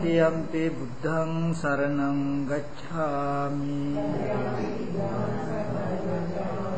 සතියම්පි බුද්ධං සරණං ගච්ඡාමි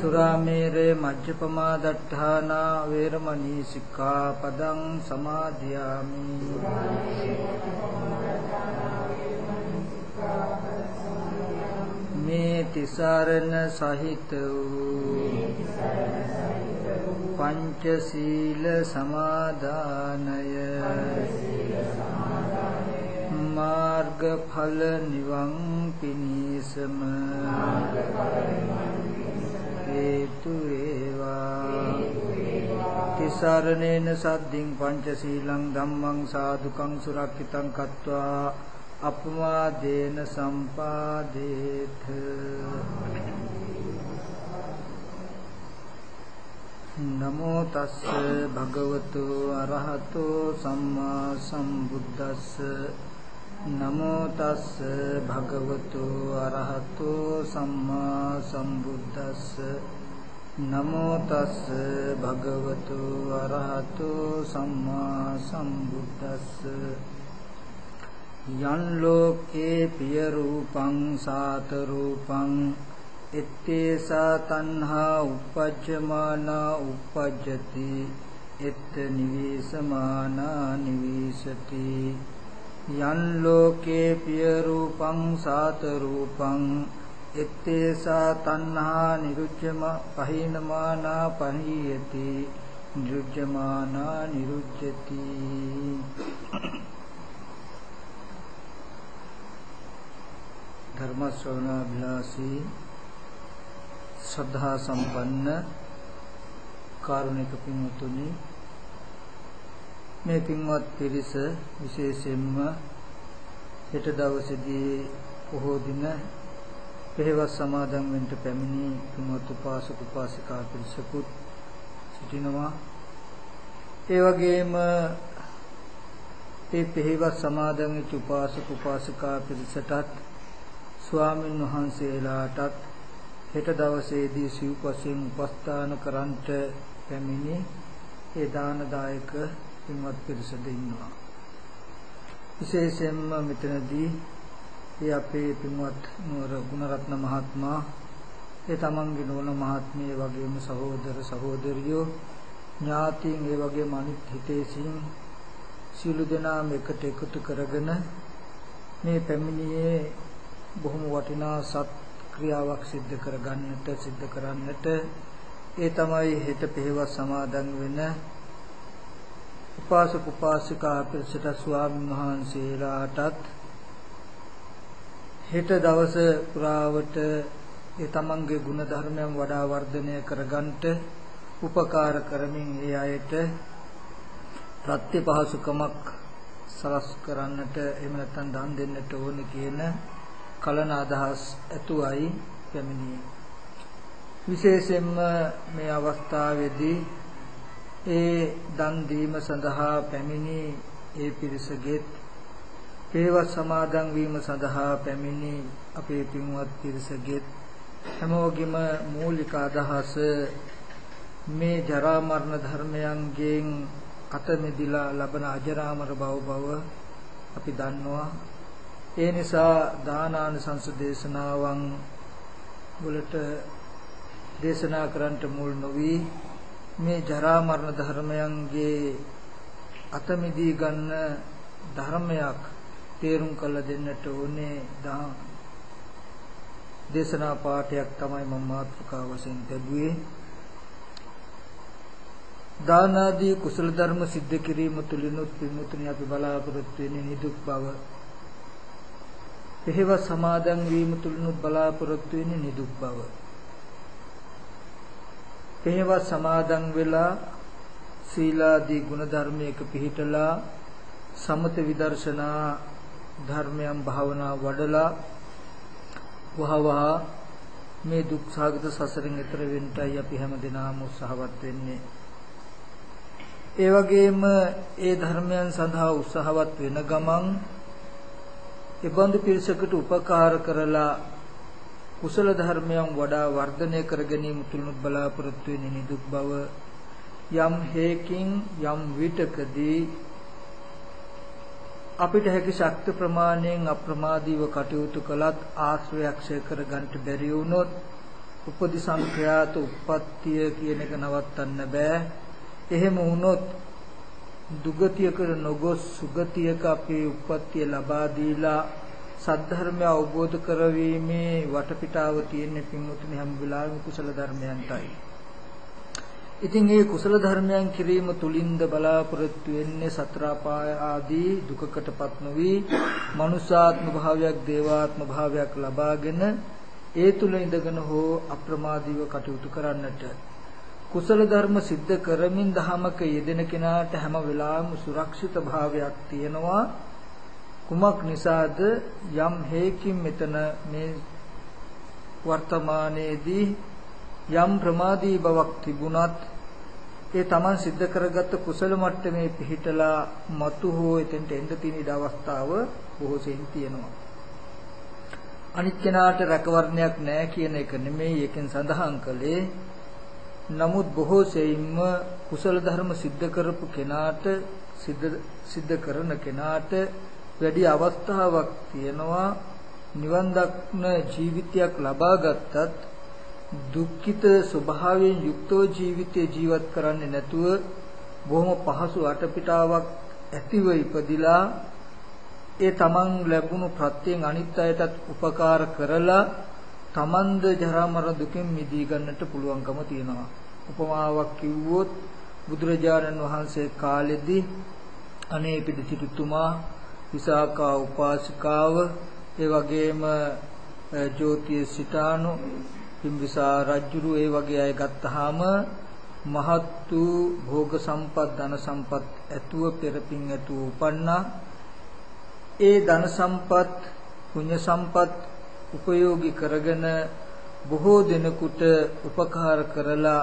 සුරාමේරේ මජ්ජපමා දට්ඨානා වේරමණී සික්ඛාපදං සමාදියාමි මේ තිසරණ සහිත වූ පංචශීල සමාදානය. මාර්ගඵල නිවන් පිණිසම. මාර්ගඵල නිවන් හේතු වේවා. තිසරණේන සද්දින් පංචශීලං ධම්මං සාදුකං සුරක්ෂිතං කତ୍වා. අපමාදේන සම්පාදේත. නමෝ තස්ස භගවතු අරහතෝ සම්මා සම්බුද්දස්ස නමෝ තස්ස භගවතු අරහතෝ සම්මා සම්බුද්දස්ස. නමෝ තස්ස භගවතු අරහතෝ සම්මා සම්බුද්දස්ස. යන් ලෝකේ පිය රූපං සාත රූපං එත්තේසා තණ්හා uppajjamana uppajjati එත් නිවේසමානා නිවේසති. යන් ලෝකේ පිය රූපං සාත රූපං එත්තේසා තණ්හා නිරුච්චම පහිනමානා පහියති නිරුච්චමානා නිරුච්චති ධර්ම ශ්‍රවණාභිලාෂී ශ්‍රද්ධා සම්පන්න කාරුණික පින්වතුනි මේ පින්වත් පිරිස විශේෂයෙන්ම හෙට දවසේදී පොහෝ දින පෙරවස් සමාදන් වෙන්න පැමිණි පින්වත් උපාසක උපාසිකා පිරිසකුත් සිටිනවා. ඒ වගේම මේ පෙරවස් සමාදන් වෙච්ච උපාසක උපාසිකා පිරිසටත් ස්වාමින් වහන්සේලාටත් හෙට දවසේදී සිව්පසෙන් උපස්ථාන කරන්ට පැමිණි ඒ දානදායක පින්වත් පිරිසද ඉන්නවා. විශේෂයෙන්ම මෙතනදී ඒ අපේ පින්වත් නුවර ගුණරත්න මහත්මයා ඒ තමන්ගේ නෝන මහත්මිය වගේම සහෝදර සහෝදරියෝ ඥාතීන් ඒ වගේම අනිත් හිතේසින් සියලු දෙනාම එකට එකතු කරගෙන මේ පැමිණියේ බොහොම වටිනා සත් ක්‍රියාවක් සිද්ධ කරගන්නට සිද්ධ කරන්නට ඒ තමයි හෙට පෙරවස් සමාදන් වෙන උපාසක උපාසිකා පිරිසට ස්වාමීන් වහන්සේලාටත් හෙට දවස පුරාවට ඒ තමන්ගේ ගුණ ධර්මයන් වඩා වර්ධනය කරගන්නට උපකාර කරමින් ඒ අයට ප්‍රත්‍ය පහසුකමක් සලස් කරන්නට එහෙම නැත්නම් දන් දෙන්නට ඕනේ කියන කලන අදහස් ඇතුවයි පැමිණියේ විශේෂයෙන්ම මේ අවස්ථාවේදී ඒ දන් දීම සඳහා පැමිණි ඒ පිරිසගෙත් පේවත් සමාදන් වීම සඳහා පැමිණි අපේ පින්වත් පිරිසගෙත් හැමෝගෙම මූලික අදහස මේ ජරා මරණ ධර්මයන්ගෙන් අත මෙදිලා ලබන අජරාමර බව බව අපි දන්නවා. ඒ නිසා දානානිසංස දේශනාවන් වලට දේශනා කරන්නට මුල් නොවි මේ ජරා මරණ ධර්මයන්ගේ අත මිදී ගන්න ධර්මයක් තේරුම් කළ දෙන්නට ඕනේ දේශනා පාඨයක් තමයි මම මාතෘකාව වශයෙන් ලැබුවේ දාන ආදී කුසල ධර්ම સિદ્ધ කිරීම තුලිනුත් විමුක්තිය අපි බලාපොරොත්තු වෙන්නේ නිදුක් බව. එහෙව සමාදන් වීම තුලිනුත් බලාපොරොත්තු වෙන්නේ නිදුක් බව. එහෙව සමාදන් වෙලා සීලාදී ගුණ ධර්මයක පිහිටලා සමත විදර්ශනා ධර්මයන් භාවනා වඩලා වහවහ මේ දුක් සාගත සසරෙන් එතර වෙන්නයි අපි හැම දිනම උත්සාහවත් වෙන්නේ. ඒ වගේම ඒ ධර්මයන් සඳහා උත්සාහවත් වෙන ගමන් ඒබඳු පිරිසකට උපකාර කරලා කුසල ධර්මයන් වඩා වර්ධනය කර ගැනීම තුලුත් බලාපොරොත්තු වෙන නිදුක් බව යම් හේකින් යම් විටකදී අපිට හැකි ශක්ති ප්‍රමාණයෙන් අප්‍රමාදීව කටයුතු කළත් ආශ්‍රයක්ෂය කර ගන්නට බැරි වුණොත් උපදි සංඛ්‍යාත උප්පත්තිය කියන එක නවත්තන්න බෑ. එහෙම වුණොත් දුගතියකට නොගොස් සුගතියක අපේ උප්පත්තිය ලබා දීලා සද්ධර්මය අවබෝධ කරවීමේ වටපිටාව තියෙන්නේ පින්වතුනි හැම වෙලාවෙම කුසල ධර්මයන්ටයි. ඉතින් මේ කුසල ධර්මයන් කිරීම තුලින්ද බලාපොරොත්තු වෙන්නේ සතර ආදී දුකකටපත් නොවි මනුෂ්‍යාත්ම භාවයක් දේවාත්ම භාවයක් ලබාගෙන ඒ තුල ඉඳගෙන හෝ අප්‍රමාදීව කටයුතු කරන්නට කුසල ධර්ම සිද්ධ කරමින් ධහමක යෙදෙන කෙනාට හැම වෙලාවෙම සුරක්ෂිත භාවයක් තියෙනවා කුමක් නිසාද යම් හේකින් මෙතන මේ වර්තමානයේදී යම් ප්‍රමාදී බවක් තිබුණත් ඒ Taman සිද්ධ කරගත්ත කුසල මට්ටමේ පිහිටලා මතු හෝ එතෙන්ට එන්න තියෙන ඉඩ අවස්ථාව බොහෝසෙන් තියෙනවා. අනිත් කෙනාට රැකවරණයක් නැහැ කියන එක නෙමෙයි එකෙන් සඳහන් කළේ. නමුත් බොහෝසෙයින්ම කුසල ධර්ම සිද්ධ කරපු කෙනාට සිද්ධ කරන කෙනාට වැඩි අවස්ථාවක් තියෙනවා නිවන් දක්න ජීවිතයක් ලබා ගත්තත් දුක්ඛිත ස්වභාවයෙන් යුක්තව ජීවිතේ ජීවත් කරන්නේ නැතුව බොහොම පහසු අටපිටාවක් ඇතිව ඉපදිලා ඒ තමන් ලැබුණු ප්‍රත්‍යයෙන් අනිත් අයටත් උපකාර කරලා තමන්ද ජරා මරණ දුකෙන් මිදී ගන්නට පුළුවන්කම තියෙනවා. උපමාවක් කිව්වොත් බුදුරජාණන් වහන්සේ කාලෙදී අනේ පිටිසිතුමා විසාකා උපාසිකාව ඒ වගේම ජෝතිය සිතානු පිම්බිසා රජුරු ඒ වගේ අය ගත්තාම මහත් වූ භෝග සම්පත් ධන සම්පත් ඇතුව පෙරපින් ඇතුව උපන්නා. ඒ ධන සම්පත් පුණ්‍ය සම්පත් උපයෝගී කරගෙන බොහෝ දෙනෙකුට උපකාර කරලා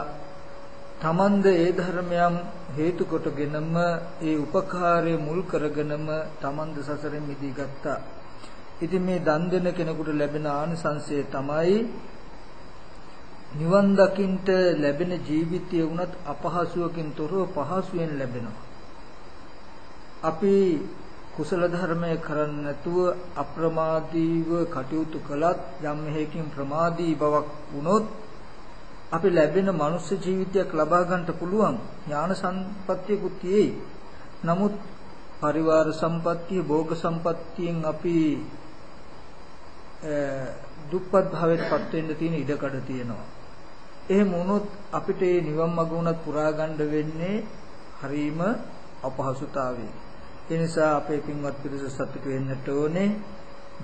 තමන්ද ඒ ධර්මයන් හේතු කොටගෙනම ඒ උපකාරය මුල් කරගෙනම තමන්ද සසරෙන් මිදී ගත්තා. ඉතින් මේ දන් දෙන කෙනෙකුට ලැබෙන ආනිසංසය තමයි නිවන් දකින්ට ලැබෙන ජීවිතය වුණත් අපහසුවකින් තොරව පහසුවෙන් ලැබෙනවා. අපි කුසල ධර්මය කරන්නේ නැතුව අප්‍රමාදීව කටයුතු කළත් යම් හේකින් ප්‍රමාදී බවක් වුණොත් අපි ලැබෙන මනුෂ්‍ය ජීවිතයක් ලබා ගන්නට පුළුවන් ඥාන සම්පත්තියකුත් තියෙයි. නමුත් පරිවාර සම්පත්තිය, භෝග සම්පත්තියෙන් අපි දුප්පත් භාවයටපත් වෙන්න තියෙන ඉඩකඩ තියෙනවා. එහෙම වුණොත් අපිට මේ නිවන් මඟ උනත් පුරා ගන්න වෙන්නේ හරීම අපහසුතාවයයි. ඒ නිසා අපේ පින්වත් පිරිස සතුට වෙන්නට ඕනේ.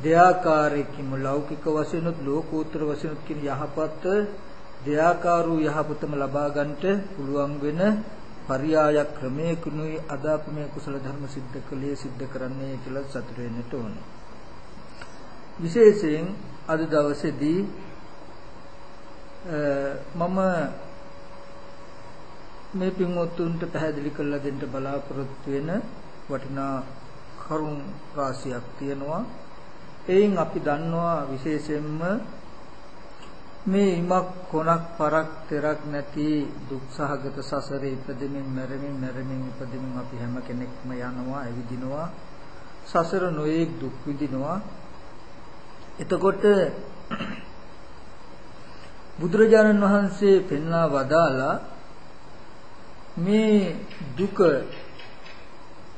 දෙයාකාරයකින්ම ලෞකික වශයෙන්ුත් ලෝකෝත්තර වශයෙන්ුත් කියන යහපත් දෙයාකාර වූ යහපතම ලබා ගන්නට පුළුවන් වෙන පරියාය ක්‍රමයකිනුයි අද අපි මේ කුසල ධර්ම સિદ્ધ කළේ સિદ્ધ කරන්නේ කියලා සතුට වෙන්නට ඕනේ. විශේෂයෙන් අද දවසේදී මම මේ පින්වත්තුන්ට පැහැදිලි කරලා දෙන්න බලාපොරොත්තු වෙන වටිනා කරුණ රාශියක් තියෙනවා. එයින් අපි දන්නවා විශේෂයෙන්ම මේ ඉමක් කොනක් පරක් තෙරක් නැති දුක්සහගත සසරේ ඉපදෙමින් මැරෙමින් මැරෙමින් ඉපදෙමින් අපි හැම කෙනෙක්ම යනවා ඇවිදිනවා. සසර නොයේක් දුක් විඳිනවා. එතකොට බුදුරජාණන් වහන්සේ පෙන්වා වදාලා මේ දුක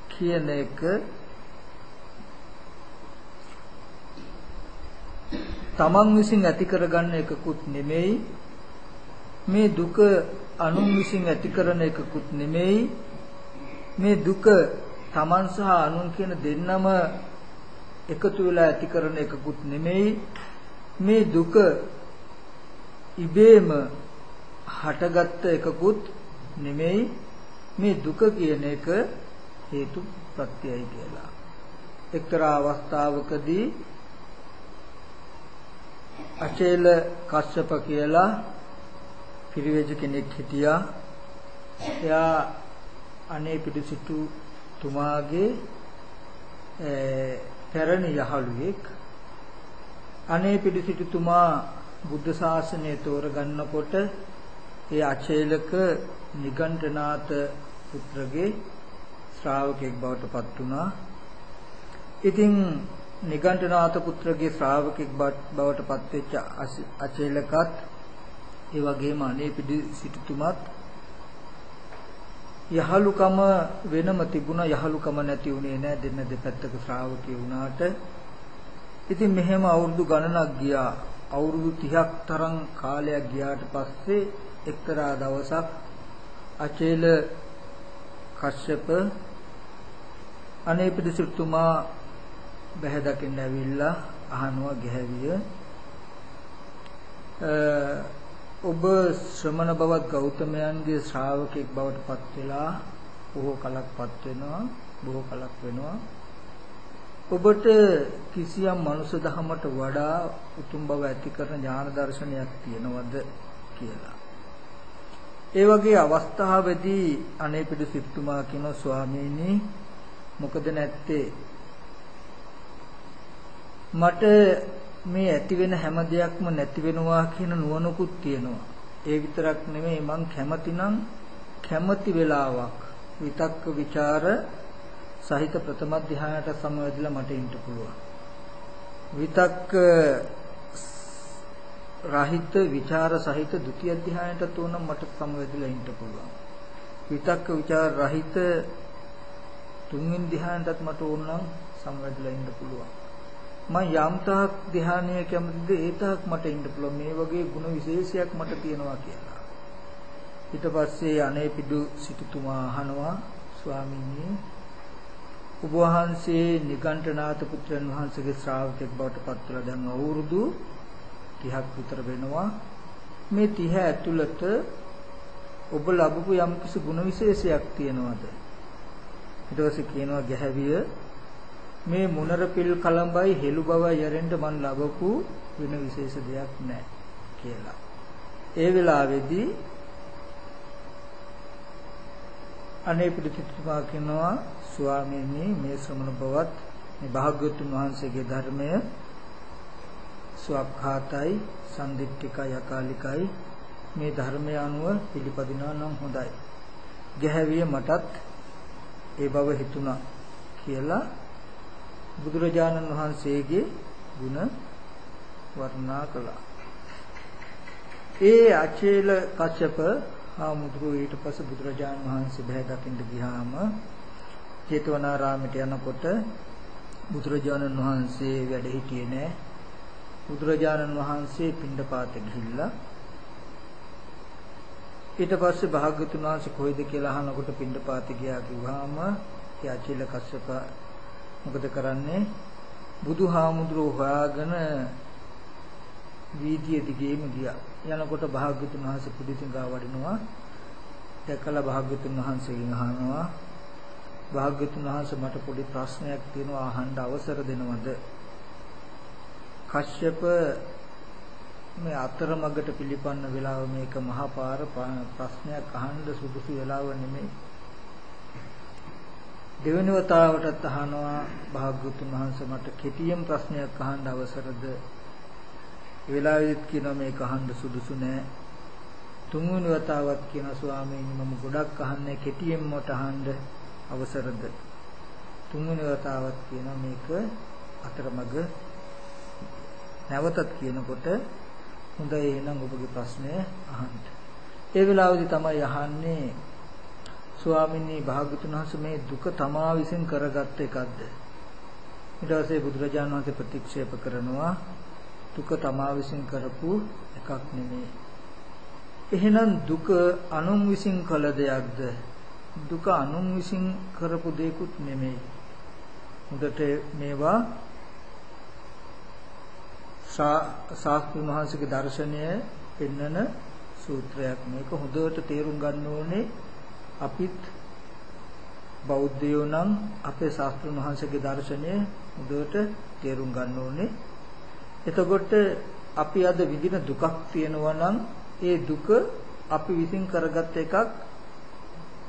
කියන එක තමන් විසින් ඇති කරගන්න එකකුත් නෙමෙයි. මේ දුක අනුන් විසින් ඇති කරන එකකුත් නෙමෙයි. මේ දුක තමන් සහ අනුන් කියන දෙන්නම එකතු වෙලා ඇති කරන එකකුත් නෙමෙයි. මේ දුක ඉබේම හටගත්ත එකකුත් නෙමෙයි. මේ දුක කියන එක හේතු ප්‍රත්‍යයයි කියලා. එක්තරා අවස්ථාවකදී අචේල කස්සප කියලා පිරිවෙජ කෙනෙක් හිටියා. එයා අනේ පිටිසිටු තුමාගේ පැරණි යහළුවෙක්. අනේ පිටිසිටු තුමා බුද්ධ ශාසනය තෝරගන්නකොට ඒ අචේලක නිගණ්ඨනාත පුත්‍රගේ ශ්‍රාවකෙක් බවට පත් වුණා. ඉතින් නිගණ්ඨනාත පුත්‍රගේ ශ්‍රාවකෙක් බවට පත් වෙච්ච අචේලකත් ඒ වගේම අනේ පිටි සිටුතුමත් යහලුකම වෙනම තිබුණා යහලුකම නැති වුණේ නැහැ දෙන්න දෙපැත්තක ශ්‍රාවකයෝ වුණාට. ඉතින් මෙහෙම අවුරුදු ගණනක් ගියා. අවුරුදු 30ක් තරම් කාලයක් ගියාට පස්සේ එක්තරා දවසක් අචේල කශ්‍යප අනේ පිටිසිටුමා බැහැ දකින්න ඇවිල්ලා අහනවා ගැහැවිය. ඔබ ශ්‍රමණ බවත් ගෞතමයන්ගේ ශ්‍රාවකෙක් බවට පත් වෙලා බොහෝ කලක් පත් වෙනවා බොහෝ කලක් වෙනවා. ඔබට කිසියම් මනුෂ්‍ය ධහමට වඩා උතුම් බව ඇති කරන ඥාන දර්ශනයක් තියෙනවද කියලා. ඒ වගේ අවස්ථාවේදී අනේපිඩු සිටුමා කියන ස්වාමීනි මොකද නැත්තේ? මට මේ ඇති වෙන හැම දෙයක්ම නැති වෙනවා කියන නුවණකුත් තියෙනවා. ඒ විතරක් නෙමෙයි මං කැමතිනම් කැමති වෙලාවක් විතක්ක ਵਿਚාර සහිත ප්‍රථම ධ්‍යානයට සමවැදලා මට ඉන්න පුළුවන්. විතක්ක රහිත විචාර සහිත ဒုတိ ය ධ්‍යානයටත් උනම් මට සමවැදලා ඉන්න පුළුවන්. විතක්ක විචාර රහිත තුන්වෙනි ධ්‍යානයටත් මට උනම් සමවැදලා ඉන්න පුළුවන්. මම යම් තාක් ධ්‍යානය කැමතිද ඒ තාක් මට ඉන්න පුළුවන් මේ වගේ ಗುಣ විශේෂයක් මට තියෙනවා කියලා. ඊට පස්සේ අනේ පිටු සිටුතුමා අහනවා ස්වාමීනි ඔබ වහන්සේ නිගණ්ඨනාත පුත්‍රයන් වහන්සේගේ ශ්‍රාවකෙක් බවට පත් වෙලා දැන් අවුරුදු 30ක් විතර වෙනවා. මේ 30 ඇතුළත ඔබ ලැබපු යම් කිසි ಗುಣ විශේෂයක් තියෙනවද? ඊට පස්සේ කියනවා ගැහැවිය මේ මුනර පිල් කලඹයි හෙළු බවයි යරෙන්ට මන් ලැබපු වෙන විශේෂ දෙයක් නැහැ කියලා. ඒ වෙලාවේදී අනේ පිටිතුමා කියනවා ස්වාමීනි මේ ශ්‍රමණ බවත් මේ භාග්‍යවතුන් වහන්සේගේ ධර්මය ස්වක්ඛාතයි සම්දිට්ඨිකයි අකාලිකයි මේ ධර්මය අනුව පිළිපදිනා නම් හොඳයි. ගැහැවිය මටත් ඒ බව හිතුණා කියලා බුදුරජාණන් වහන්සේගේ ගුණ වර්ණනා කළා. ඒ අචේල කච්චප හාමුදුරුවෝ ඊට පස්සේ බුදුරජාණන් වහන්සේ බහැ දකින්න ගියාම චේතවනාරාමයට යනකොට බුදුරජාණන් වහන්සේ වැඩ හිටියේ නෑ. බුදුරජාණන් වහන්සේ පිණ්ඩපාත ගිහිල්ලා ඊට පස්සේ භාග්‍යතුන් වහන්සේ කොයිද කියලා අහනකොට පිණ්ඩපාත ගියා කිව්වහම ඒ අචිල කස්සප මොකද කරන්නේ? බුදුහාමුදුරුවෝ හොයාගෙන වීදිය දිගේම ගියා. යනකොට භාග්‍යතුන් වහන්සේ පිටිසිඟා වඩිනවා දැකලා භාග්‍යතුන් වහන්සේගෙන් අහනවා භාග්‍යතුන් වහන්සේ මට පොඩි ප්‍රශ්නයක් තියෙනවා අහන්න අවසර දෙනවද? කශ්‍යප මේ අතරමඟට පිළිපන්න වෙලාව මේක මහා පාර ප්‍රශ්නයක් අහන්න සුදුසු වෙලාව නෙමෙයි. දෙවෙනි වතාවටත් අහනවා භාග්‍යතුන් වහන්සේ මට කෙටියෙන් ප්‍රශ්නයක් අහන්න අවසරද ඒ වෙලාවෙදිත් කියනවා මේක අහන්න සුදුසු නෑ. තුන්වෙනි වතාවත් කියන ස්වාමීනි මම ගොඩක් අහන්නේ කෙටියෙන් මට අහන්න අවසරද? තුන්වෙනි වතාවත් කියනවා මේක අතරමඟ නැවතත් කියනකොට හොඳයි එහෙනම් ඔබගේ ප්‍රශ්නය අහන්න. ඒ වෙලාවේදී තමයි අහන්නේ ස්වාමීනි භාග්‍යතුන් වහන්සේ මේ දුක තමා විසින් කරගත්ත එකක්ද? ඊට පස්සේ බුදුරජාණන් වහන්සේ ප්‍රතික්ෂේප කරනවා දුක තමා විසින් කරපු එකක් නෙමෙයි. එහෙනම් දුක අනුන් විසින් කළ දෙයක්ද? දුක අනුන් විසින් කරපු දෙයක්ුත් නෙමෙයි. හොඳට මේවා ශාස්ත්‍රීය මහන්සියගේ දර්ශනය පෙන්වන සූත්‍රයක් මේක හොඳට තේරුම් ගන්න ඕනේ අපිත් බෞද්ධයෝ නම් අපේ ශාස්ත්‍රීය මහන්සියගේ දර්ශනය හොඳට තේරුම් ගන්න ඕනේ එතකොට අපි අද විඳින දුකක් තියෙනවා නම් ඒ දුක අපි විසින් කරගත් එකක්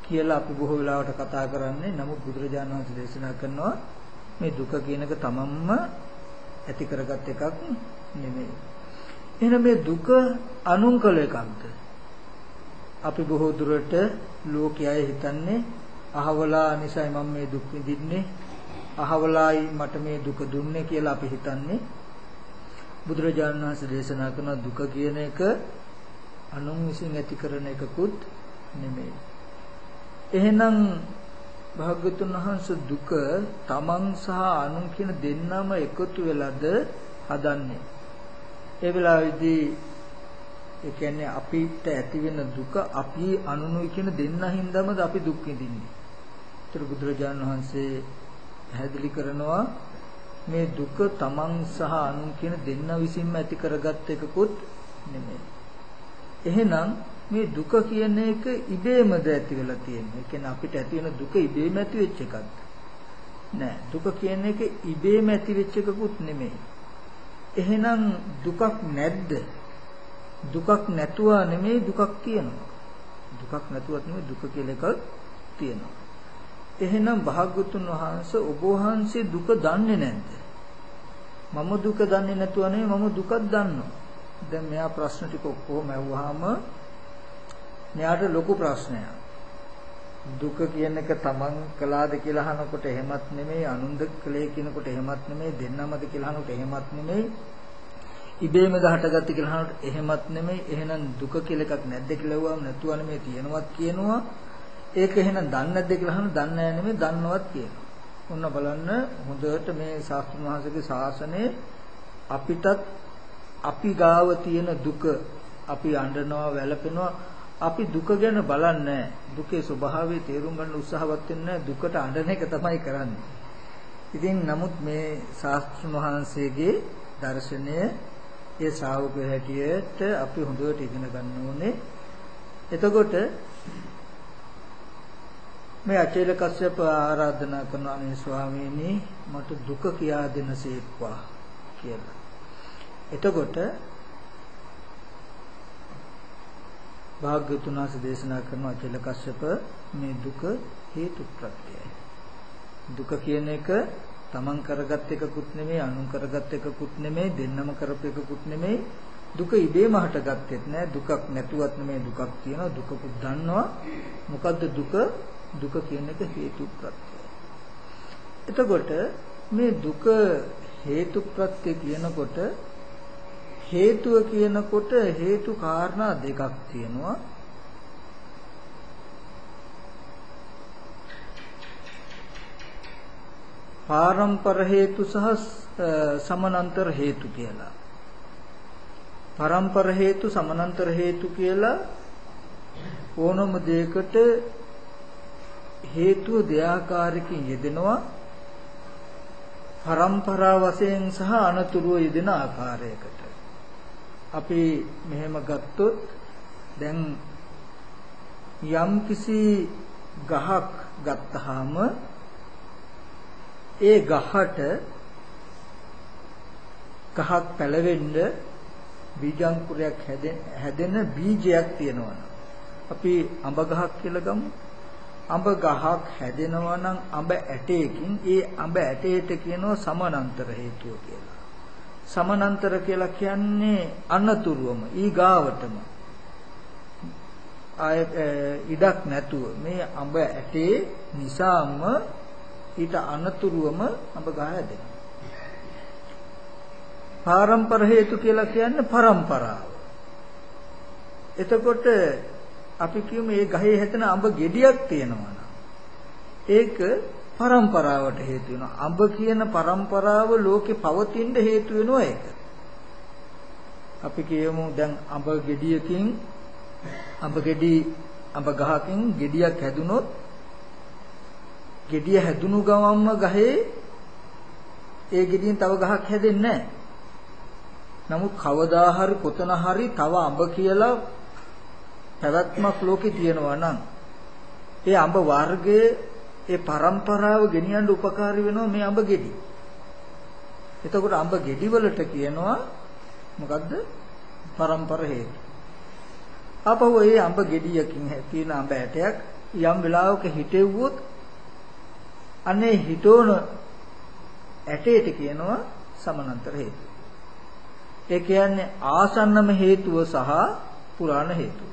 කියලා අපි බොහෝ වෙලාවට කතා කරන්නේ නමුත් බුදුරජාණන් වහන්සේ දේශනා කරනවා මේ දුක කියන එක තමන්ම ඇති කරගත් එකක් නෙමෙයි. එහෙනම් මේ දුක අනුන් කළ එකක්ද? අපි බොහෝ දුරට ලෝකයයි හිතන්නේ අහවලා නිසායි මම මේ දුක් විඳින්නේ අහවලායි මට මේ දුක දුන්නේ කියලා අපි හිතන්නේ බුදුරජාණන් වහන්සේ දේශනා කරන දුක කියන එක අනුන් විසින් ඇති කරන එකකුත් නෙමෙයි. එහෙනම් භාග්‍යතුන් වහන්සේ දුක තමන් සහ අනුන් කියන දෙන්නම එකතු වෙලාද හදන්නේ. ඒ වෙලාවේදී ඒ කියන්නේ අපිට ඇති වෙන දුක අපි අනුනුයි කියන දෙන්නා හින්දාමද අපි දුක් විඳින්නේ. ඒතර බුදුරජාණන් වහන්සේ පැහැදිලි කරනවා මේ දුක තමන් සහ අනුන් කියන දෙන්න විසින්ම ඇති කරගත් එකකුත් නෙමෙයි. එහෙනම් මේ දුක කියන එක ඉබේමද ඇති වෙලා තියෙන්නේ. ඒ කියන්නේ අපිට ඇති වෙන දුක ඉබේම ඇති වෙච්ච එකක්ද? නෑ. දුක කියන එක ඉබේම ඇති වෙච්ච එකකුත් නෙමෙයි. එහෙනම් දුකක් නැද්ද? දුකක් නැතුව නෙමෙයි දුකක් තියෙනවා. දුකක් නැතුවත් නෙමෙයි දුක කියලා එකක් තියෙනවා. එහෙනම් භාග්‍යතුන් වහන්සේ ඔබ වහන්සේ දුක දන්නේ නැද්ද? මම දුක දන්නේ නැතුව නෙමෙයි මම දුකක් දන්නවා. දැන් මෙයා ප්‍රශ්න ටික ඔක්කොම ඇහුවාම මෙයාට ලොකු ප්‍රශ්නයක්. දුක කියන එක තමන් කළාද කියලා අහනකොට එහෙමත් නෙමෙයි අනුන්ද කළේ කියනකොට එහෙමත් නෙමෙයි දෙන්නමද කියලා අහනකොට එහෙමත් නෙමෙයි ඉබේම දහටගත්ත කියලා අහනකොට එහෙමත් නෙමෙයි එහෙනම් දුක කියලා එකක් නැද්ද කියලා වුවම නැතුව නෙමෙයි තියෙනවත් කියනවා. ඒක එහෙනම් දන්නේ නැද්ද කියලා අහන දන්නේ නැහැ නෙමෙයි දන්නවත් කියනවා. ඔන්න බලන්න හොඳට මේ ශාස්ත්‍ර මහසගේ ශාසනය අපිටත් අපි ගාව තියෙන දුක අපි අඬනවා වැළපෙනවා. අපි දුක ගැන බලන්නේ දුකේ ස්වභාවය තේරුම් ගන්න උත්සාහවත් වෙන්නේ දුකට අඬන එක තමයි කරන්නේ. ඉතින් නමුත් මේ ශාස්ත්‍ර මහන්සේගේ දර්ශනය ඒ ශ්‍රාවකයෝ හැටියට අපි හොඳට ඉගෙන ගන්න ඕනේ. එතකොට මේ අචේල කස්සප ආරාධනා කරන අනේ ස්වාමීනි මට දුක කියා දෙනසේක්වා කියලා. එතකොට භාග්‍යතුන් වහන්සේ දේශනා කරන අචල කශ්‍යප මේ දුක හේතු ප්‍රත්‍යයයි. දුක කියන එක තමන් කරගත් එකකුත් නෙමෙයි අනුන් කරගත් එකකුත් නෙමෙයි දෙන්නම කරපු එකකුත් නෙමෙයි. දුක ඉබේම හටගත්තෙත් නෑ. දුකක් නැතුවත් නෙමෙයි දුකක් තියෙනවා. දුකකුත් දන්නවා. මොකද්ද දුක? දුක කියන එක හේතු ප්‍රත්‍යයයි. එතකොට මේ දුක හේතු ප්‍රත්‍ය කියනකොට හේතුව කියනකොට හේතු කාරණා දෙකක් තියෙනවා. පාරම්පර හේතු සහ සමානන්තර හේතු කියලා. පරම්පර හේතු සමානන්තර හේතු කියලා ඕනම දෙයකට හේතුව දෙආකාරකින් යෙදෙනවා පරම්පරා වශයෙන් සහ අනතුරුව යෙදෙන ආකාරයකට අපි මෙහෙම ගත්තොත් දැන් යම් කිසි ගහක් ගත්තාම ඒ ගහට ගහක් පැලවෙන්න බීජාංකුරයක් හැදෙන බීජයක් තියෙනවා අපි අඹ ගහක් කියලා ගමු. අඹ ගහක් හැදෙනවා නම් අඹ ඇටයකින් ඒ අඹ ඇටයට කියනවා සමානන්තර හේතුව කියලා. සමානතර කියලා කියන්නේ අනතුරුවම ඊ ගාවටම. ආය ඉඩක් නැතුව. මේ අඹ ඇටේ නිසාම ඊට අනතුරුවම අඹ ගහ හැදෙනවා. පාරම්පර හේතු කියලා කියන්නේ પરම්පරාව. එතකොට අපි කියමු මේ ගහේ හැදෙන අඹ ගෙඩියක් තියෙනවා ඒක પરම්පරාවට හේතු වෙනවා. අඹ කියන પરම්පරාව ලෝකේ පවතින හේතු වෙනවා ඒක. අපි කියමු දැන් අඹ ගෙඩියකින් අඹ ගෙඩි අඹ ගහකින් ගෙඩියක් හැදුනොත් gediya හැදුණු ගමන්ම ගහේ ඒ gediyen තව ගහක් හැදෙන්නේ නමුත් කවදා හරි කොතන හරි තව අඹ කියලා පැවැත්මක් ලෝකේ තියෙනවා නම් ඒ අඹ වර්ගයේ ඒ પરම්පරාව ගෙනියන්න උපකාරී වෙනවා මේ අඹ ගෙඩි. එතකොට අඹ ගෙඩි වලට කියනවා මොකද්ද? પરම්පර හේතු. අපව ඒ අඹ ගෙඩියකින් තියෙන අඹ ඇටයක් යම් වෙලාවක හිටෙව්වොත් අනේ හිතෝන ඇටයට කියනවා සමානතර හේතු. ඒ කියන්නේ ආසන්නම හේතුව සහ පුරාණ හේතුව.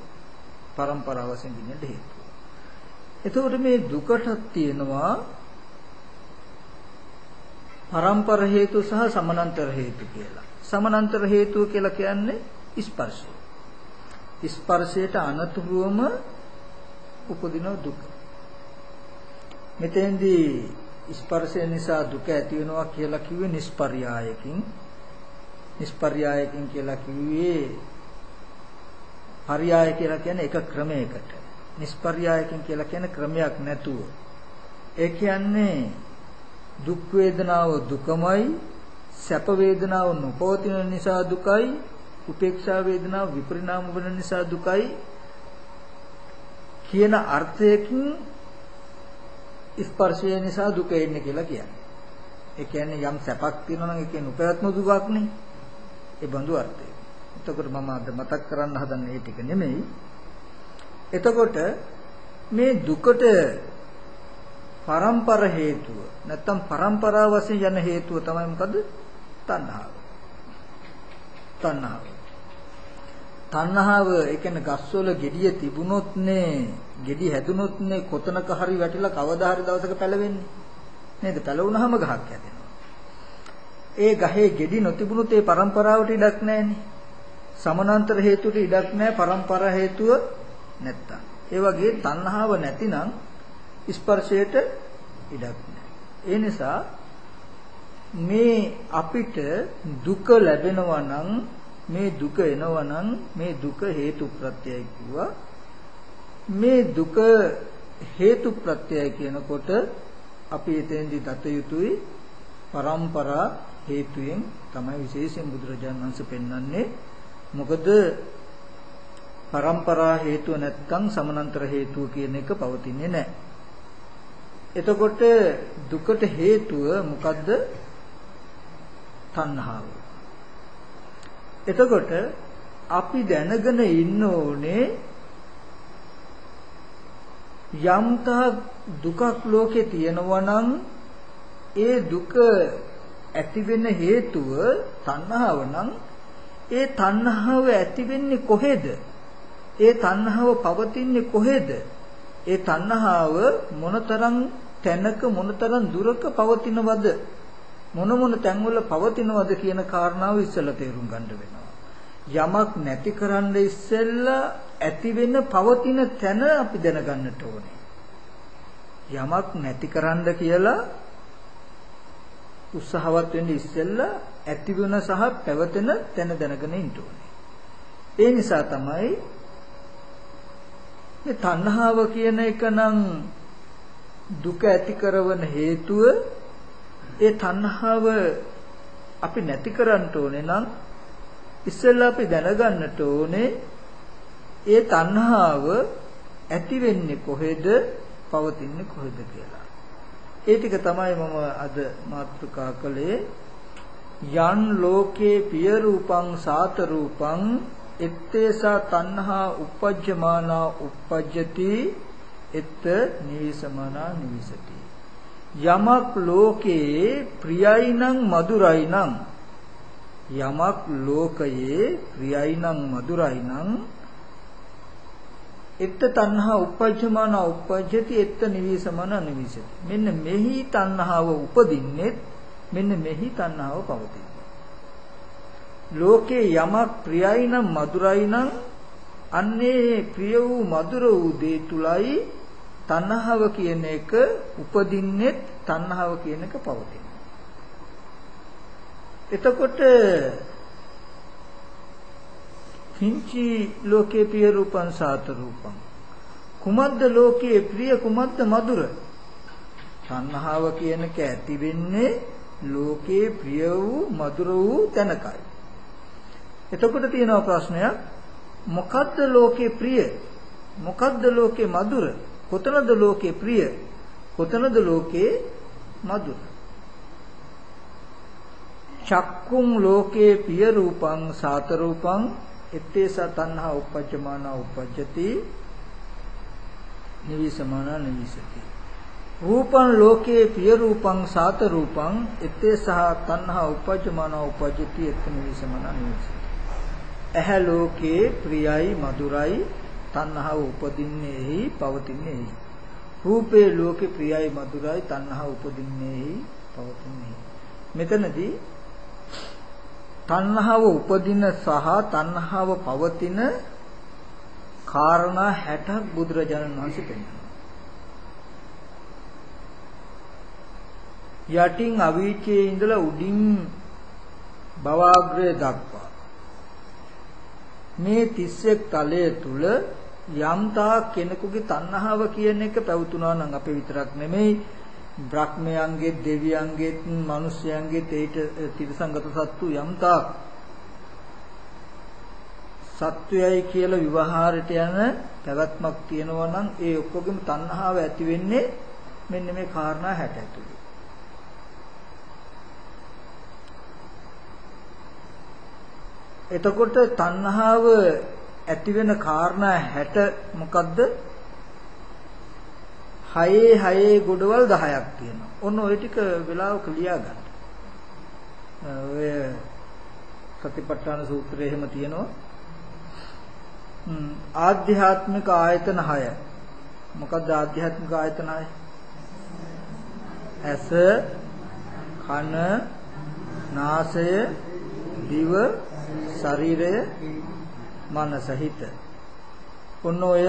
પરම්පරාව වශයෙන් දිනෙන්න හේතුව. එතකොට මේ දුකටත් තියෙනවා පරම්පර හේතු සහ සමානතර හේතු කියලා. සමානතර හේතුව කියලා කියන්නේ ස්පර්ශය. ස්පර්ශයට අනතුරුවම උපදින දුක. මෙතෙන්දී ස්පර්ශය නිසා දුක ඇති වෙනවා කියලා කිව්වේ නිස්පර්යායකින්. නිස්පර්යායකින් කියලා කිව්වේ පර්යාය කියලා කියන්නේ එක ක්‍රමයකට. නිස්පර්යායකින් කියලා කියන්නේ ක්‍රමයක් නැතුව. ඒ කියන්නේ දුක් වේදනාව දුකමයි සැප වේදනාව නොපවතින නිසා දුකයි උපේක්ෂා වේදනාව විපරිණාම වෙන නිසා දුකයි කියන අර්ථයකින් ස්පර්ශය නිසා දුක එන්නේ කියලා කියන්නේ. ඒ කියන්නේ යම් සැපක් තියෙනවා නම් ඒකේ උපයත්ම දුකක් නේ. ඒ බඳු අර්ථය. එතකොට මම අද මතක් කරන්න හදන්නේ ඒ ටික නෙමෙයි. එතකොට මේ දුකට පරම්පර හේතුව නැත්තම් පරම්පරාව වශයෙන් යන හේතුව තමයි මොකද? තණ්හාව. තණ්හාව. තණ්හාව ඒ කියන්නේ ගස්වල gediye තිබුණොත් නේ gedi හැදුනොත් නේ කොතනක හරි වැටිලා කවදා හරි දවසක පැලවෙන්නේ. නේද? පැලවුනහම ගහක් හැදෙනවා. ඒ ගහේ gedi නොතිබුණොත් ඒ પરම්පරාවට ඉඩක් නැහැනේ. සමානාන්තර හේතුට ඉඩක් නැහැ પરම්පරා හේතුව නැත්තම්. ඒ වගේ තණ්හාව නැතිනම් ස්පර්ශයට ඉඩක් නැහැ. ඒ නිසා මේ අපිට දුක ලැබෙනවා නම් මේ දුක එනවනම් මේ දුක හේතු ප්‍රත්‍යයයි කිව්වා මේ දුක හේතු ප්‍රත්‍යයයි කියනකොට අපි එතෙන්දි දත යුතුයි પરම්පරා හේතුයෙන් තමයි විශේෂයෙන් බුදුරජාණන් වහන්සේ පෙන්වන්නේ මොකද પરම්පරා හේතුව නැත්නම් සමානතර හේතුව කියන එක පවතින්නේ නැහැ. එතකොට දුකට හේතුව මොකද්ද? තණ්හාව. එතකොට අපි දැනගෙන ඉන්න ඕනේ යම්තා දුකක් ලෝකේ තියෙනවා නම් ඒ දුක ඇති වෙන හේතුව තණ්හාව නම් ඒ තණ්හාව ඇති වෙන්නේ කොහෙද? ඒ තණ්හාව පවතින්නේ කොහෙද? ඒ තණ්හාව මොනතරම් තැනක මොනතරම් දුරක පවතිනවද? මොන මොන තැන්වල පවතිනවද කියන කාරණාව ඉස්සෙල්ලා තේරුම් ගන්න වෙනවා. යමක් නැති කරන්න ඉස්සෙල්ලා ඇති වෙන පවතින තැන අපි දැනගන්නට ඕනේ. යමක් නැති කරන්න කියලා උත්සාහවත් වෙන්න ඉස්සෙල්ලා ඇති වෙන සහ පැවතෙන තැන දැනගෙන ඉන්න ඕනේ. ඒ නිසා තමයි මේ තණ්හාව කියන එක නම් දුක ඇති කරන හේතුව ඒ තණ්හාව අපි නැති කරන්න ඕනේ නම් ඉස්සෙල්ලා අපි දැනගන්නට ඕනේ ඒ තණ්හාව ඇති වෙන්නේ කොහෙද පවතින්නේ කොහෙද කියලා. ඒ ටික තමයි මම අද මාතෘකා කළේ යන් ලෝකේ පිය රූපං සාත රූපං එත්තේසා තණ්හා uppajjamana uppajjati එත්ත නිවිසමනා නිවිසති යමක් ලෝකයේ ප්‍රියයි නම් මధుරයි නම් යමක් ලෝකයේ ප්‍රියයි නම් මధుරයි නම් එත්ත තණ්හා උපජ්ජමාන උපජ්ජති එත්ත නිවිසමන නිවිසති. මෙන්න මෙහි තණ්හාව උපදින්නෙත් මෙන්න මෙහි තණ්හාව පවතින ලෝකේ යමක් ප්‍රියයි නම් මధుරයි නම් අන්නේ ප්‍රිය වූ මధుර වූ දේ තුලයි තණ්හාව කියන එක උපදින්නෙත් තණ්හාව කියන එක පවතින. එතකොට කිංචි ලෝකේ පිය රූපං සාත රූපං. කුමද්ද ලෝකයේ ප්‍රිය කුමද්ද මధుර? තණ්හාව කියන එක ඇති වෙන්නේ ලෝකේ ප්‍රිය වූ මధుර වූ තැනකයි. එතකොට තියෙනවා ප්‍රශ්නයක්. මොකද්ද ලෝකේ ප්‍රිය? මොකද්ද ලෝකේ මధుර? කොතනද ලෝකේ ප්‍රිය? කොතනද ලෝකේ මధుර? චක්කුම් ලෝකේ පිය රූපං සාත රූපං එත්තේස තණ්හා උපජ්ජමාන උපජ්ජති. නිවිසමාන නිවිසති. රූපං ලෝකේ පිය රූපං සාත රූපං එත්තේ සහ තණ්හා උපජ්ජමාන උපජ්ජති එත් නිවිසමාන නිවිසති. ඇහැ ලෝකේ ප්‍රියයි මధుරයි. තණ්හාව උපදින්නේහි පවතින්නේහි රූපේ ලෝකේ ප්‍රියයි මధుරයි තණ්හාව උපදින්නේහි පවතින්නේහි මෙතනදී තණ්හාව උපදින සහ තණ්හාව පවතින කාරණා 60ක් බුදුරජාණන් වහන්සේ පෙන්නනවා. යටින් අවීචයේ ඉඳලා උඩින් භවග්‍රය දක්වා මේ 31 තලය තුල යම්තා කෙනෙකුගේ තණ්හාව කියන එක පැවතුනා නම් අපේ විතරක් නෙමෙයි බ්‍රහ්මයන්ගේ දෙවියන්ගේ මිනිස්යන්ගේ තේට තිරසංගත සත්තු යම්තා සත්වයයි කියලා විවහාරයට යන පැවැත්මක් තියෙනවා නම් ඒ ඔක්කොගෙම තණ්හාව ඇති වෙන්නේ මෙන්න මේ කාරණා 60 ඇතුළේ. එතකොට තණ්හාව ඇති වෙන කාරණා 60 මොකද්ද? හයේ හයේ ගොඩවල් 10ක් තියෙනවා. ඔන්න ওই ටික වෙලාවක ලියා ගන්න. ඔය සතිපට්ඨාන සූත්‍රයේ එහෙම තියෙනවා. ආධ්‍යාත්මික ආයතන 6. මොකක්ද ආධ්‍යාත්මික ආයතන 6? ඇස, කන, නාසය, දිව, ශරීරය, මනස හිත. ඔන්න ඔය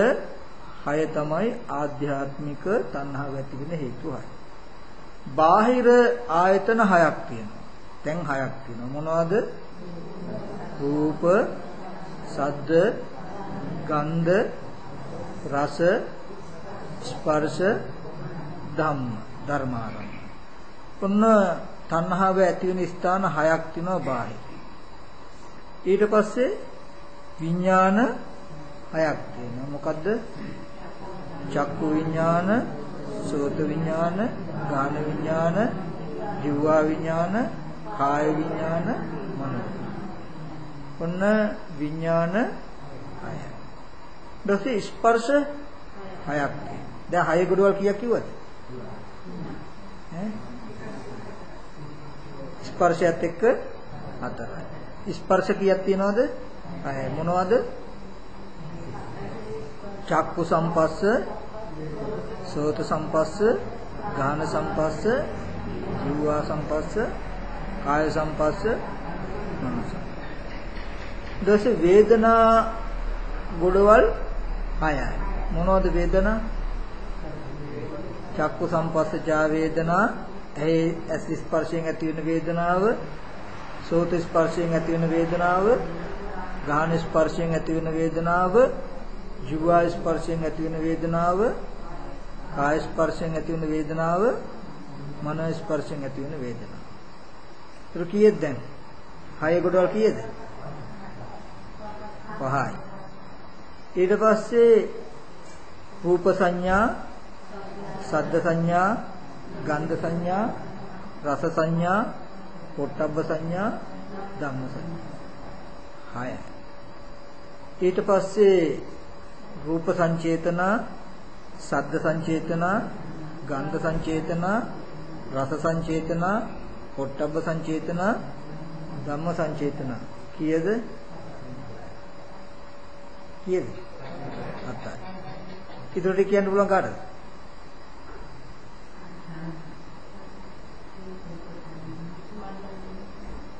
හය තමයි ආධ්‍යාත්මික තණ්හාව ඇති වෙන හේතු හය. බාහිර ආයතන හයක් තියෙනවා. දැන් හයක් තියෙනවා. මොනවද? රූප, සද්ද, ගන්ධ, රස, ස්පර්ශ, ධම්ම, ධර්මාරම්භ. ඔන්න තණ්හාව ඇති වෙන ස්ථාන හයක් තියෙනවා බාහිර. ඊට පස්සේ විඥාන හයක් තියෙනවා. මොකද්ද? චක්කු විඥාන, සෝත විඥාන, ගාන විඥාන, ජීවා විඥාන, කාය විඥාන, මනෝ. ඔන්න විඥාන හය. ඊට ස්පර්ශ හයක් තියෙනවා. දැන් හය ගොඩවල් කීයක් කිව්වද? ඈ ස්පර්ශයත් එක්ක හතරයි. ස්පර්ශ කීයක් තියනවද? හයයි. මොනවද? චක්කු සම්පස්ස, සෝත සම්පස්ස, ගාන සම්පස්ස, ජීවා සම්පස්ස, කාය සම්පස්ස, මනස. දස වේදනා ගොඩවල් හයයි. මොනවද වේදනා? චක්කු සම්පස්සජා වේදනා, ඇහි ඇස් ස්පර්ශයෙන් ඇති වෙන වේදනාව, සෝත ස්පර්ශයෙන් ඇති වෙන වේදනාව, ගාහන ස්පර්ශයෙන් ඇති වෙන වේදනාව, ජීවා ස්පර්ශයෙන් ඇති වෙන වේදනාව, කාය ස්පර්ශයෙන් ඇති වෙන වේදනාව, මන ස්පර්ශයෙන් ඇති වෙන වේදනාව. ඒක කීයද දැන්? හය කොටවල් කීයද? පහයි. ඊට පස්සේ රූප සංඥා, සද්ද සංඥා, ගන්ධ සංඥා, රස සංඥා, පොට්ටබ්බ සංඥා, ධම්ම සංඥා. හයයි. ඊට පස්සේ රූප සංචේතනා, සද්ද සංචේතනා, ගන්ධ සංචේතනා, රස සංචේතනා, පොට්ටබ්බ සංචේතනා, ධම්ම සංචේතන කීයද? කීයද? හතයි. ඊටට කියන්න පුළුවන් කාටද?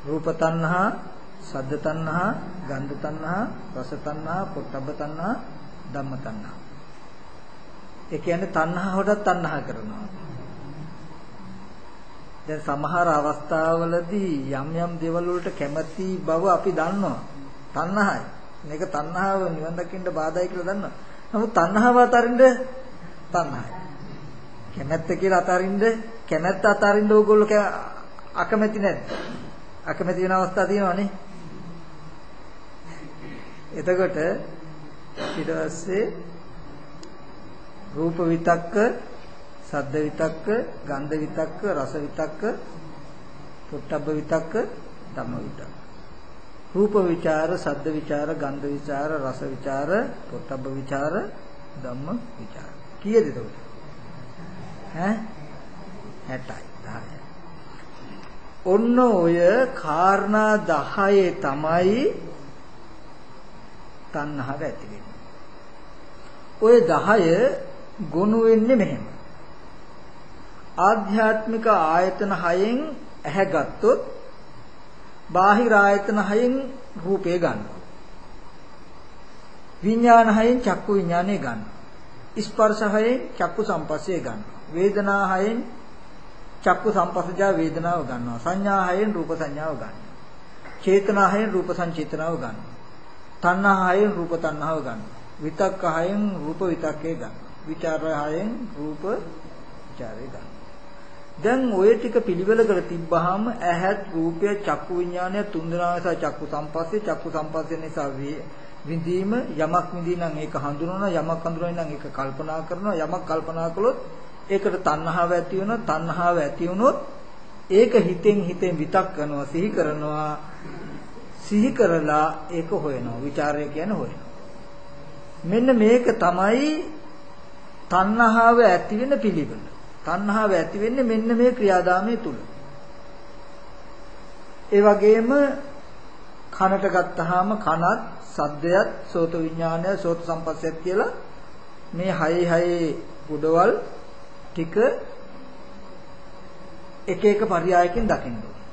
රූප තණ්හා, සද්ද තණ්හා, ගන්ධ තණ්හා, රස තණ්හා, පොට්ටබ්බ තණ්හා, ධම්ම තණ්හා. ඒ කියන්නේ තණ්හාවට තණ්හා කරනවා. දැන් සමහර අවස්ථාවලදී යම් යම් දේවල් වලට කැමැති බව අපි දන්නවා. තණ්හායි. මේක තණ්හාව නිවන් දකින්න බාධායි කියලා දන්නවා. නමුත් තණ්හාව අතරින්ද තණ්හායි. කැමැත්ත කියලා අතරින්ද කැමැත්ත අතරින්ද ඕගොල්ලෝ අකමැති නැද්ද? අකමැති වෙන අවස්ථා තියෙනවනේ. එතකොට ඊට පස්සේ රූප විතක්ක, සද්ද විතක්ක, ගන්ධ විතක්ක, රස විතක්ක, පොට්ටබ්බ විතක්ක, ධම්ම විතක්ක. රූප විචාර, සද්ද විචාර, ගන්ධ විචාර, රස විචාර, පොට්ටබ්බ විචාර, ධම්ම විචාර. කීයද ඒක? ඈ 60යි 10යි. ඔන්න ඔය කාරණා 10 තමයි තණ්හාව ඇති වෙන්නේ. ඔය 10 ගොනු වෙන්නේ මෙහෙම. ආධ්‍යාත්මික ආයතන 6න් ඇහැ ගත්තොත් බාහිර ආයතන 6න් රූපේ ගන්නවා. විඥාන 6න් චක්කු විඥානේ ගන්නවා. ස්පර්ශ 6න් චක්කු සංපස්සේ ගන්නවා. වේදනා 6න් චක්කු සංපස්සජා වේදනාව ගන්නවා. සංඥා 6න් රූප සංඥාව ගන්නවා. චේතනා 6න් රූප සංචේතනාව ගන්නවා. තණ්හා 6න් රූප තණ්හාව ගන්නවා. විතක්ක 6න් රූප විතක්කේ ගන්නවා. විචාර 6න් රූප විචාරේ ගන්නවා. දැන් ওই ටික පිළිවෙලකට තිබ්බහම ඇහත් රූපය චක්කු විඥානය තුන්දෙනා නිසා චක්කු සංපස්සේ චක්කු සංපස්සේ නිසා විඳීම යමක් විඳිනම් ඒක හඳුනනවා යමක් හඳුනන නම් ඒක කල්පනා කරනවා යමක් කල්පනා කළොත් ඒකට තණ්හාව ඇති වෙනවා තණ්හාව ඇති වුණොත් ඒක හිතෙන් හිතෙන් විතක් කරනවා සිහි කරනවා සිහි කරලා ඒක හොයනවා ਵਿਚාරය කියන්නේ හොයනවා මෙන්න මේක තමයි තණ්හාව ඇති වෙන පිළිවෙල තණ්හාව ඇති වෙන්නේ මෙන්න මේ ක්‍රියාදාමයේ තුල ඒ වගේම කනට ගත්තාම කනත් සද්දයත් සෝත විඥානය සෝත සම්පස්සයත් කියලා මේ හයේ හයේ ගොඩවල් ටික එක එක පරයයකින් දකින්න ඕනේ.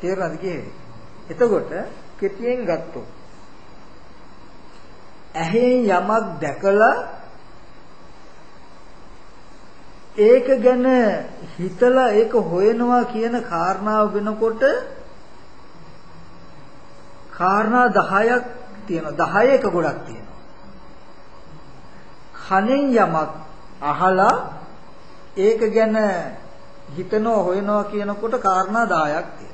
තේරුණාද කියන්නේ? එතකොට කෙටියෙන් ගත්තොත් ඇහෙන් යමක් දැකලා ඒක ගැන හිතලා ඒක හොයනවා කියන කාරණාව වෙනකොට කාරණා 10ක් තියෙනවා 10 එක ගොඩක් තියෙනවා කනෙන් යමක් අහලා ඒක ගැන හිතනවා හොයනවා කියනකොට කාරණා 10ක් තියෙනවා.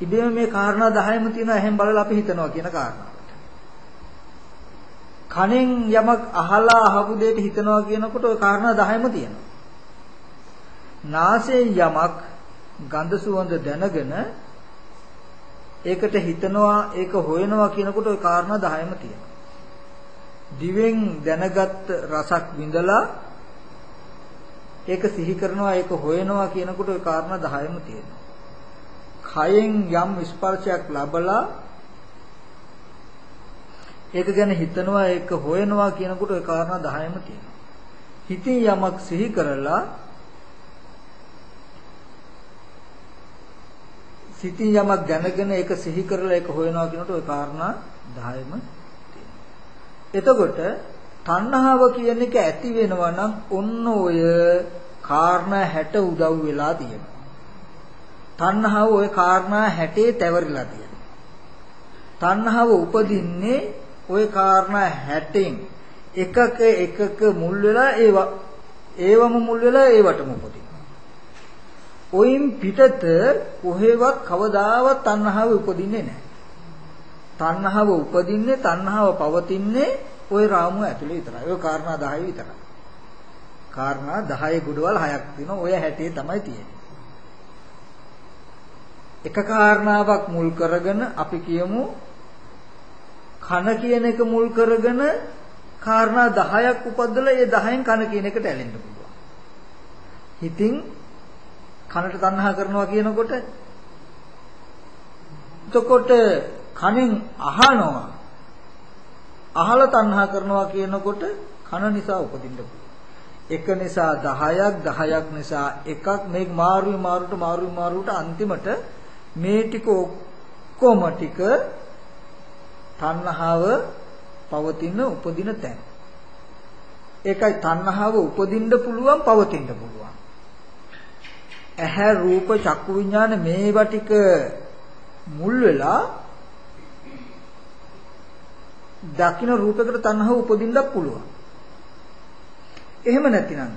ඉබේම මේ කාරණා 10ම තියෙනවා එහෙන් බලලා අපි හිතනවා කියන කාරණාවට. කනෙන් යමක් අහලා අහපු දෙයට හිතනවා කියනකොට ওই කාරණා 10ම තියෙනවා. නාසයෙන් යමක් ගඳ සුවඳ දැනගෙන ඒකට හිතනවා ඒක හොයනවා කියනකොට ওই කාරණා 10ම තියෙනවා. දිවෙන් දැනගත් රසක් විඳලා ඒක සිහි කරනවා ඒක හොයනවා කියනකොට ওই කාරණා 10ම තියෙනවා. කයෙන් යම් ස්පර්ශයක් ලබලා ඒක ගැන හිතනවා ඒක හොයනවා කියනකොට ඒ කාරණා 10ම තියෙනවා. හිතින් යමක් සිහි කරලා සිතින් යමක් දැනගෙන ඒක සිහි කරලා ඒක හොයනවා කියනකොට ওই කාරණා 10ම එතකොට තණ්හාව කියන එක ඇති වෙනවා නම් ඔන්න ඔය කාරණා 60 උදව් වෙලා තියෙනවා. තණ්හාව ඔය කාරණා 60 තැවරිලා තියෙනවා. තණ්හාව උපදින්නේ ඔය කාරණා 60න් එකක එකක මුල් වෙලා ඒව ඒවම මුල් වෙලා ඒවටම උපදිනවා. ඔයින් පිටත කොහෙවත් කවදාවත් තණ්හාව උපදින්නේ නැහැ. තණ්හාව උපදින්නේ තණ්හාව පවතින්නේ ওই රාමුව ඇතුලේ විතරයි. ওই කාරණා 10 විතරයි. කාරණා 10 ගුඩවල් 6ක් තියෙනවා. ඔය 60 තමයි තියෙන්නේ. එක කාරණාවක් මුල් කරගෙන අපි කියමු කන කියන එක මුල් කරගෙන කාරණා 10ක් උපදලා ඒ 10න් කන කියන එකට ඇලෙන්න පුළුවන්. හිතින් කනට තණ්හා කරනවා කියනකොට එතකොට කනෙන් අහනවා. අහලා තණ්හා කරනවා කියනකොට කන නිසා උපදින්න පුළුවන්. එක නිසා 10ක් 10ක් නිසා එකක් මේක මාරුයි මාරුට මාරුයි මාරුට අන්තිමට මේ ටික ඔක්කොම ටික තණ්හාව පවතින උපදින තැන. ඒකයි තණ්හාව උපදින්න පුළුවන් පවතින්න පුළුවන්. ඇහැ රූප චක්කු විඥාන මේවා ටික මුල් වෙලා දකින්න රූපයකට තණ්හාව උපදින්නත් පුළුවන්. එහෙම නැතිනම්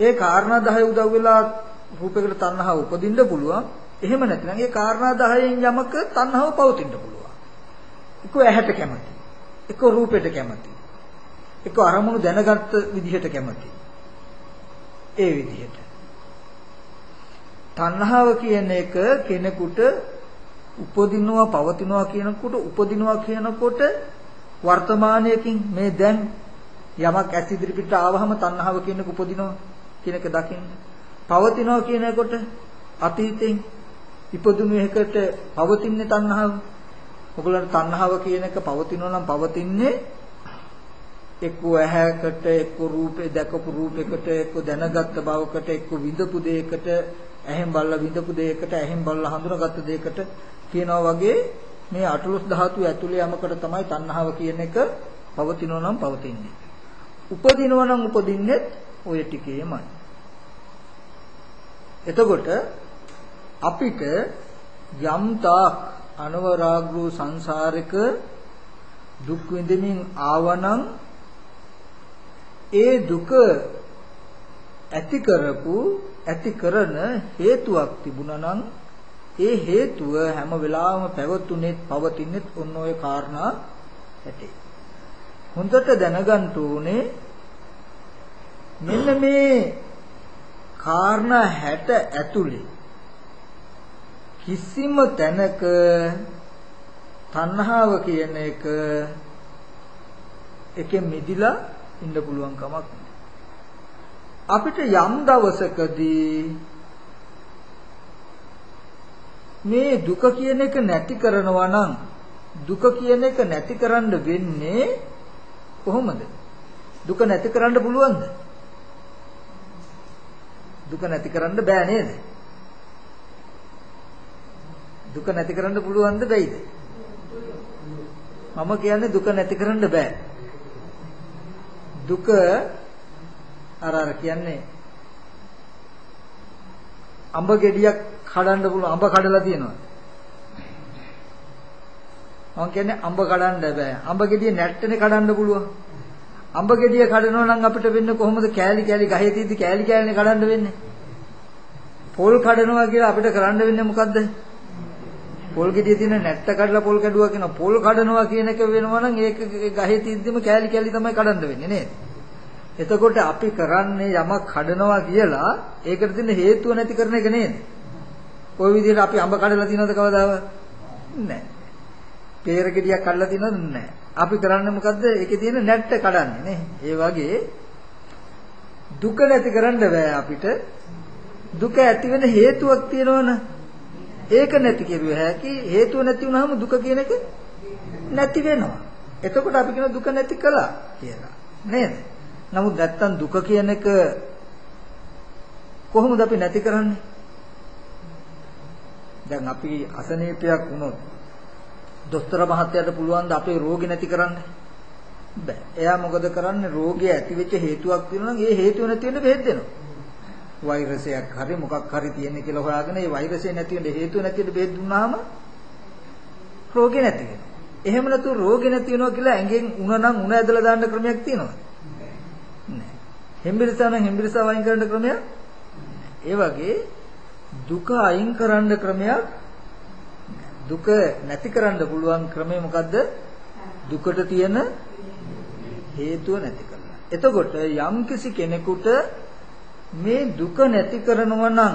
ඒ කාරණා 10 උදව් වෙලා රූපයකට තණ්හාව උපදින්න පුළුවන්. එහෙම නැත්නම් ඒ කාරණා 10න් යමක තණ්හාව පවතින්න පුළුවන්. එක්ක ඇහැට කැමති. එක්ක රූපෙට කැමති. එක්ක අරමුණු දැනගත්ත විදිහට කැමති. ඒ විදිහට. තණ්හාව කියන එක කෙනෙකුට උපදිනවා පවතිනවා කියනකොට උපදිනවා කියනකොට වර්තමානයකින් මේ දැන් යමක් ඇස් ඉදිරිපිට ආවහම තණ්හාව කියන එක උපදිනවා කියන එක දකින්න. පවතිනවා කියනකොට අතීතෙන් ඉපදුණු එකට පවතින්නේ තණ්හාව. ඔයගොල්ලන්ට තණ්හාව කියන එක පවතිනවා නම් පවතින්නේ එක්ක ඇහැකට එක්ක රූපේ දැකපු රූපයකට එක්ක දැනගත් බවකට එක්ක විඳපු දෙයකට ඇහෙන් බලලා විඳපු දෙයකට ඇහෙන් බලලා හඳුනාගත්ත දෙයකට කියනවා වගේ මේ අටලොස් ධාතු ඇතුලේ යමකට තමයි තණ්හාව කියන එක පවතිනවා නම් පවතින්නේ. උපදිනවා නම් උපදින්නේ ඔය ටිකේමයි. එතකොට අපිට යම් තාක් අනවරාග්‍රෝ සංසාරික දුක් විඳමින් ආවනම් ඒ දුක ඇති කරපු ඇති කරන හේතුවක් තිබුණා නම් ඒ හේතුව හැම වෙලාවෙම පැවතුනේත් පවතිනේත් ඔන්න ඔය කාරණා ඇති. හොඳට දැනගන්න ඕනේ මෙන්න මේ කාරණා 60 ඇතුලේ කිසිම තැනක තණ්හාව කියන එක එකෙන් මිදිලා ඉන්න පුළුවන් කමක් අපිට යම් දවසකදී මේ දුක කියන එක නැති කරනවා නම් දුක කියන එක නැති කරන්න වෙන්නේ කොහොමද? දුක නැති කරන්න පුළුවන්ද? දුක නැති කරන්න බෑ නේද? දුක නැති කරන්න පුළුවන්ද බැයිද? මම කියන්නේ දුක නැති කරන්න බෑ. දුක අර අර කියන්නේ අඹ ගෙඩියක් කඩන්න පුළුවන් අඹ කඩලා තියෙනවා. මම කියන්නේ අඹ කඩන්න බෑ. අඹ ගෙඩිය නැට්ටනේ කඩන්න පුළුවන්. අඹ ගෙඩිය කඩනවා නම් අපිට වෙන්නේ කොහොමද කෑලි කෑලි ගහේ තියෙද්දි කෑලි කෑලිනේ කඩන්න වෙන්නේ. පොල් කඩනවා කියලා අපිට කරන්න වෙන්නේ මොකද්ද? පොල් ගෙඩිය තියෙන නැට්ට කඩලා පොල් කැඩුවා කියන පොල් කඩනවා කියන එක වෙනවා නම් ඒක ගහේ තියෙද්දිම කෑලි කෑලි තමයි කඩන්න වෙන්නේ නේද? එතකොට අපි කරන්නේ යමක් කඩනවා කියලා ඒකට තියෙන හේතුව නැති කරන එක නේද? ওই විදිහට අපි අඹ කඩලා තියනවද කවදාව? නැහැ. Peer ගෙඩියක් කඩලා තියනවද? නැහැ. අපි කරන්නේ මොකද්ද? ඒකේ තියෙන නැට්ට කඩන්නේ නේ. ඒ වගේ දුක නැති කරන්න බෑ අපිට. දුක ඇති වෙන හේතුවක් තියෙනවනේ. ඒක නැති කෙරුව හැකි හේතුව නැති වුනහම දුක කියන එක නැති වෙනවා. එතකොට අපි කියන දුක නැති කළා කියලා. නේද? නමුත් නැත්තම් දුක කියන එක කොහොමද අපි නැති කරන්නේ? දැන් අපි අසනීපයක් වුණොත් දොස්තර මහත්තයාට පුළුවන් ද අපේ රෝගේ නැති කරන්න? බෑ. එයා මොකද කරන්නේ? රෝගය ඇති වෙච්ච හේතුවක් තියෙනවා නම් ඒ හේතුව නැති වෙන්න බෙහෙත් දෙනවා. වෛරසයක් හරි මොකක් හරි තියෙන කියලා හොයාගෙන ඒ වෛරසය නැති වෙන්න හේතුව නැති වෙන්න බෙහෙත් දුන්නාම රෝගේ නැති වෙනවා. එහෙම නැතු රෝගේ නැති වෙනවා කියලා ඇඟෙන් උණ නම් උණ ඇදලා දාන්න ක්‍රමයක් තියෙනවද? නැහැ. හෙම්බිරිසා නම් හෙම්බිරිසා වයින් කරන්න ක්‍රමයක් ඒ වගේ දුක අයින් කරන්න ක්‍රමයක් දුක නැති කරන්න පුළුවන් ක්‍රමය මොකද්ද? දුකට තියෙන හේතුව නැති කරලා. එතකොට යම්කිසි කෙනෙකුට මේ දුක නැති කරනවා නම්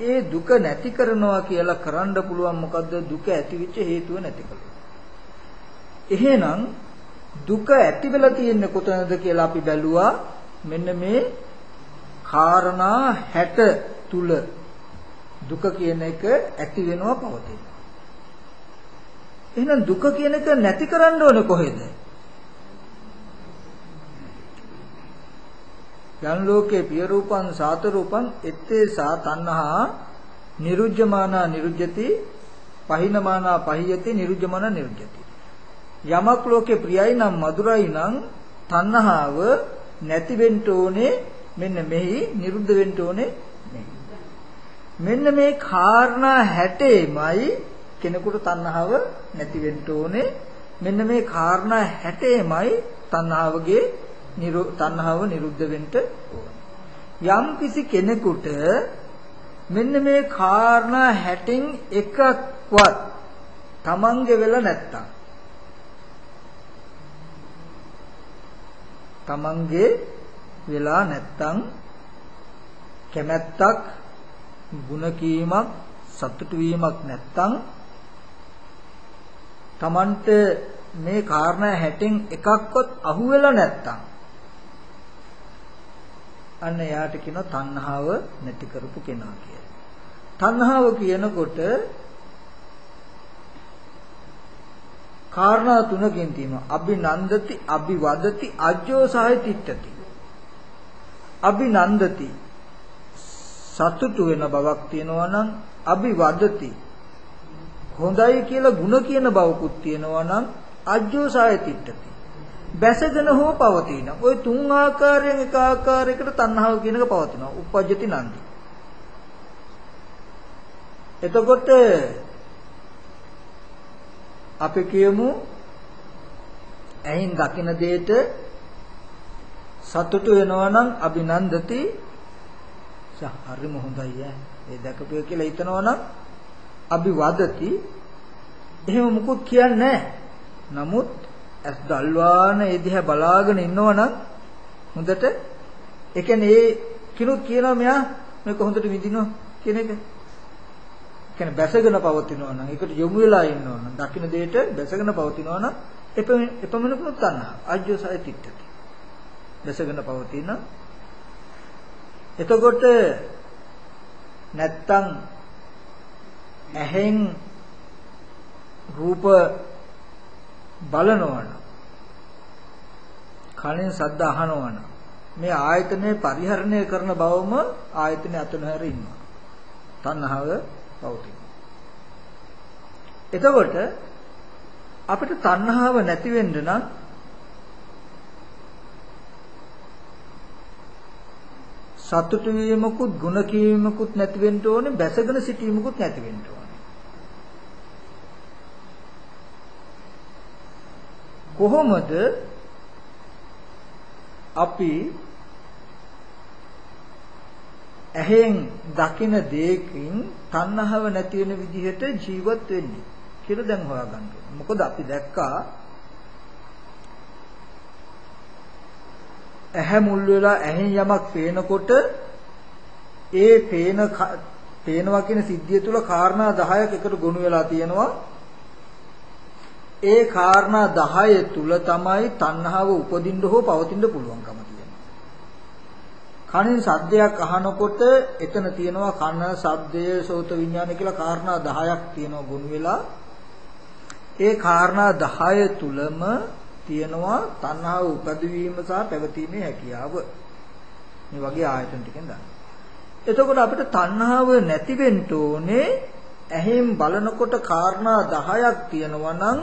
ඒ දුක නැති කරනවා කියලා කරන්න පුළුවන් මොකද්ද? දුක ඇතිවෙච්ච හේතුව නැති කරලා. එහෙනම් දුක ඇති වෙලා තියෙන්නේ කොතනද කියලා අපි බැලුවා. මෙන්න මේ කාරණා 60 තුල දුක කියන එක ඇති වෙනවා පවතිනවා. එහෙනම් දුක කියන එක නැති කරන්න ඕනේ කොහෙද? යන් ලෝකේ පිය රූපං සාත රූපං එත්තේ සා තණ්හා නිරුජ්ජමානා නිරුජ්ජති පහිනමානා පහියති නිරුජ්ජමානා නිරුජ්ජති යමක් ලෝකේ ප්‍රියයි නම් මధుරයි නම් තණ්හාව නැති වෙන්න ඕනේ මෙන්න මෙහි නිරුද්ධ වෙන්න ඕනේ මෙන්න මේ කාරණා 60මයි කෙනෙකුට තණ්හාව නැති වෙන්න ඕනේ. මෙන්න මේ කාරණා 60මයි තණ්හාවගේ තණ්හාව නිරුද්ධ වෙන්න යම් කිසි කෙනෙකුට මෙන්න මේ කාරණා 60න් එකක්වත් තමන්ගේ වෙලා නැත්තම් තමන්ගේ වෙලා නැත්තම් කැමැත්තක් ಗುಣ කීමක් සතුටු වීමක් නැත්තම් තමන්ට මේ කාරණා 60න් එකක්වත් අහුවෙලා නැත්තම් අන්න එයාට කියනවා තණ්හාව නැති කරපු කෙනා කියලා. තණ්හාව කියනකොට කාරණා තුනකින් තියෙනවා. අභිනන්දති, අභිවදති, අජ්ජෝසහය තිට්ඨති. අභිනන්දති සතුටු වෙන බවක් තියෙනවා නම් අභිවදති හොඳයි කියලා ಗುಣ කියන බවකුත් තියෙනවා නම් අජ්ජෝසහය තිට්ඨති. බැසගෙන හෝ පවතින. ওই තුන් ආකාරයෙන් එක ආකාරයකට තණ්හාව කියන එක පවතිනවා. uppajjati nandi. එතකොට අපි කියමු ඇහින් දකින දෙයට සතුටු වෙනවා නම් අභිනන්දති හරිම හොඳයි ඈ ඒ දැකපුවා කියලා හිතනවා නම් අභිවදති එහෙම මුකුත් කියන්නේ නමුත් ඇස් දල්වාන ඒ දිහා බලාගෙන ඉන්නවනම් හොඳට ඒ කියන්නේ ඒ කිනුත් කියනවා මෙයා මේක හොඳට විඳිනවා කියන එක. කියන්නේ බැසගෙන පවතිනවා නම් ඒකට යොමු වෙලා ඉන්නවා නම් දකින්න දෙයට බැසගෙන පවතිනවා නම් එපමණකුත් තණ්හා අජ්ජෝසය තිට්ඨති. බැසගෙන පවතින එතකොට නැත්තම් ඇහෙන් රූප බලනවනම් කනෙන් ශබ්ද අහනවනම් මේ ආයතනේ පරිහරණය කරන බවම ආයතනේ අතනහැර ඉන්නවා. තණ්හාව පවතින. එතකොට අපිට තණ්හාව නැති වෙන්න නම් සතුටු වීමකුත් ಗುಣ කීමකුත් නැති වෙන්න ඕනේ බැසගෙන සිටීමකුත් නැති වෙන්න ඕනේ. කොහොමද අපි ඇහෙන් දකින දෙයකින් තණ්හාව නැති වෙන විදිහට ජීවත් වෙන්නේ කියලා දැන් හොයාගන්න ඕනේ. මොකද අපි දැක්කා ඇහැ මුල් වෙලා ඇහෙන් යමක් පේනකොට ඒ පේන පේනවා කියන සිද්ධිය තුල කාරණා 10ක් එකට ගොනු වෙලා තියෙනවා ඒ කාරණා 10 තුල තමයි තණ්හාව උපදින්න හෝ පවතින්න පුළුවන්කම තියෙන්නේ. කනින් සද්දයක් අහනකොට එතන තියෙනවා කන, ශබ්දය, සෝත විඥාන කියලා කාරණා 10ක් තියෙනවා ගොනු වෙලා. ඒ කාරණා 10 තුලම තියෙනවා තණ්හාව උපදවීම සහ පැවතීමේ හැකියාව. මේ වගේ ආයතන ටිකෙන් ගන්න. එතකොට අපිට තණ්හාව නැති වෙන්න ඕනේ ඇහෙන් බලනකොට කාරණා 10ක් තියෙනවා නම්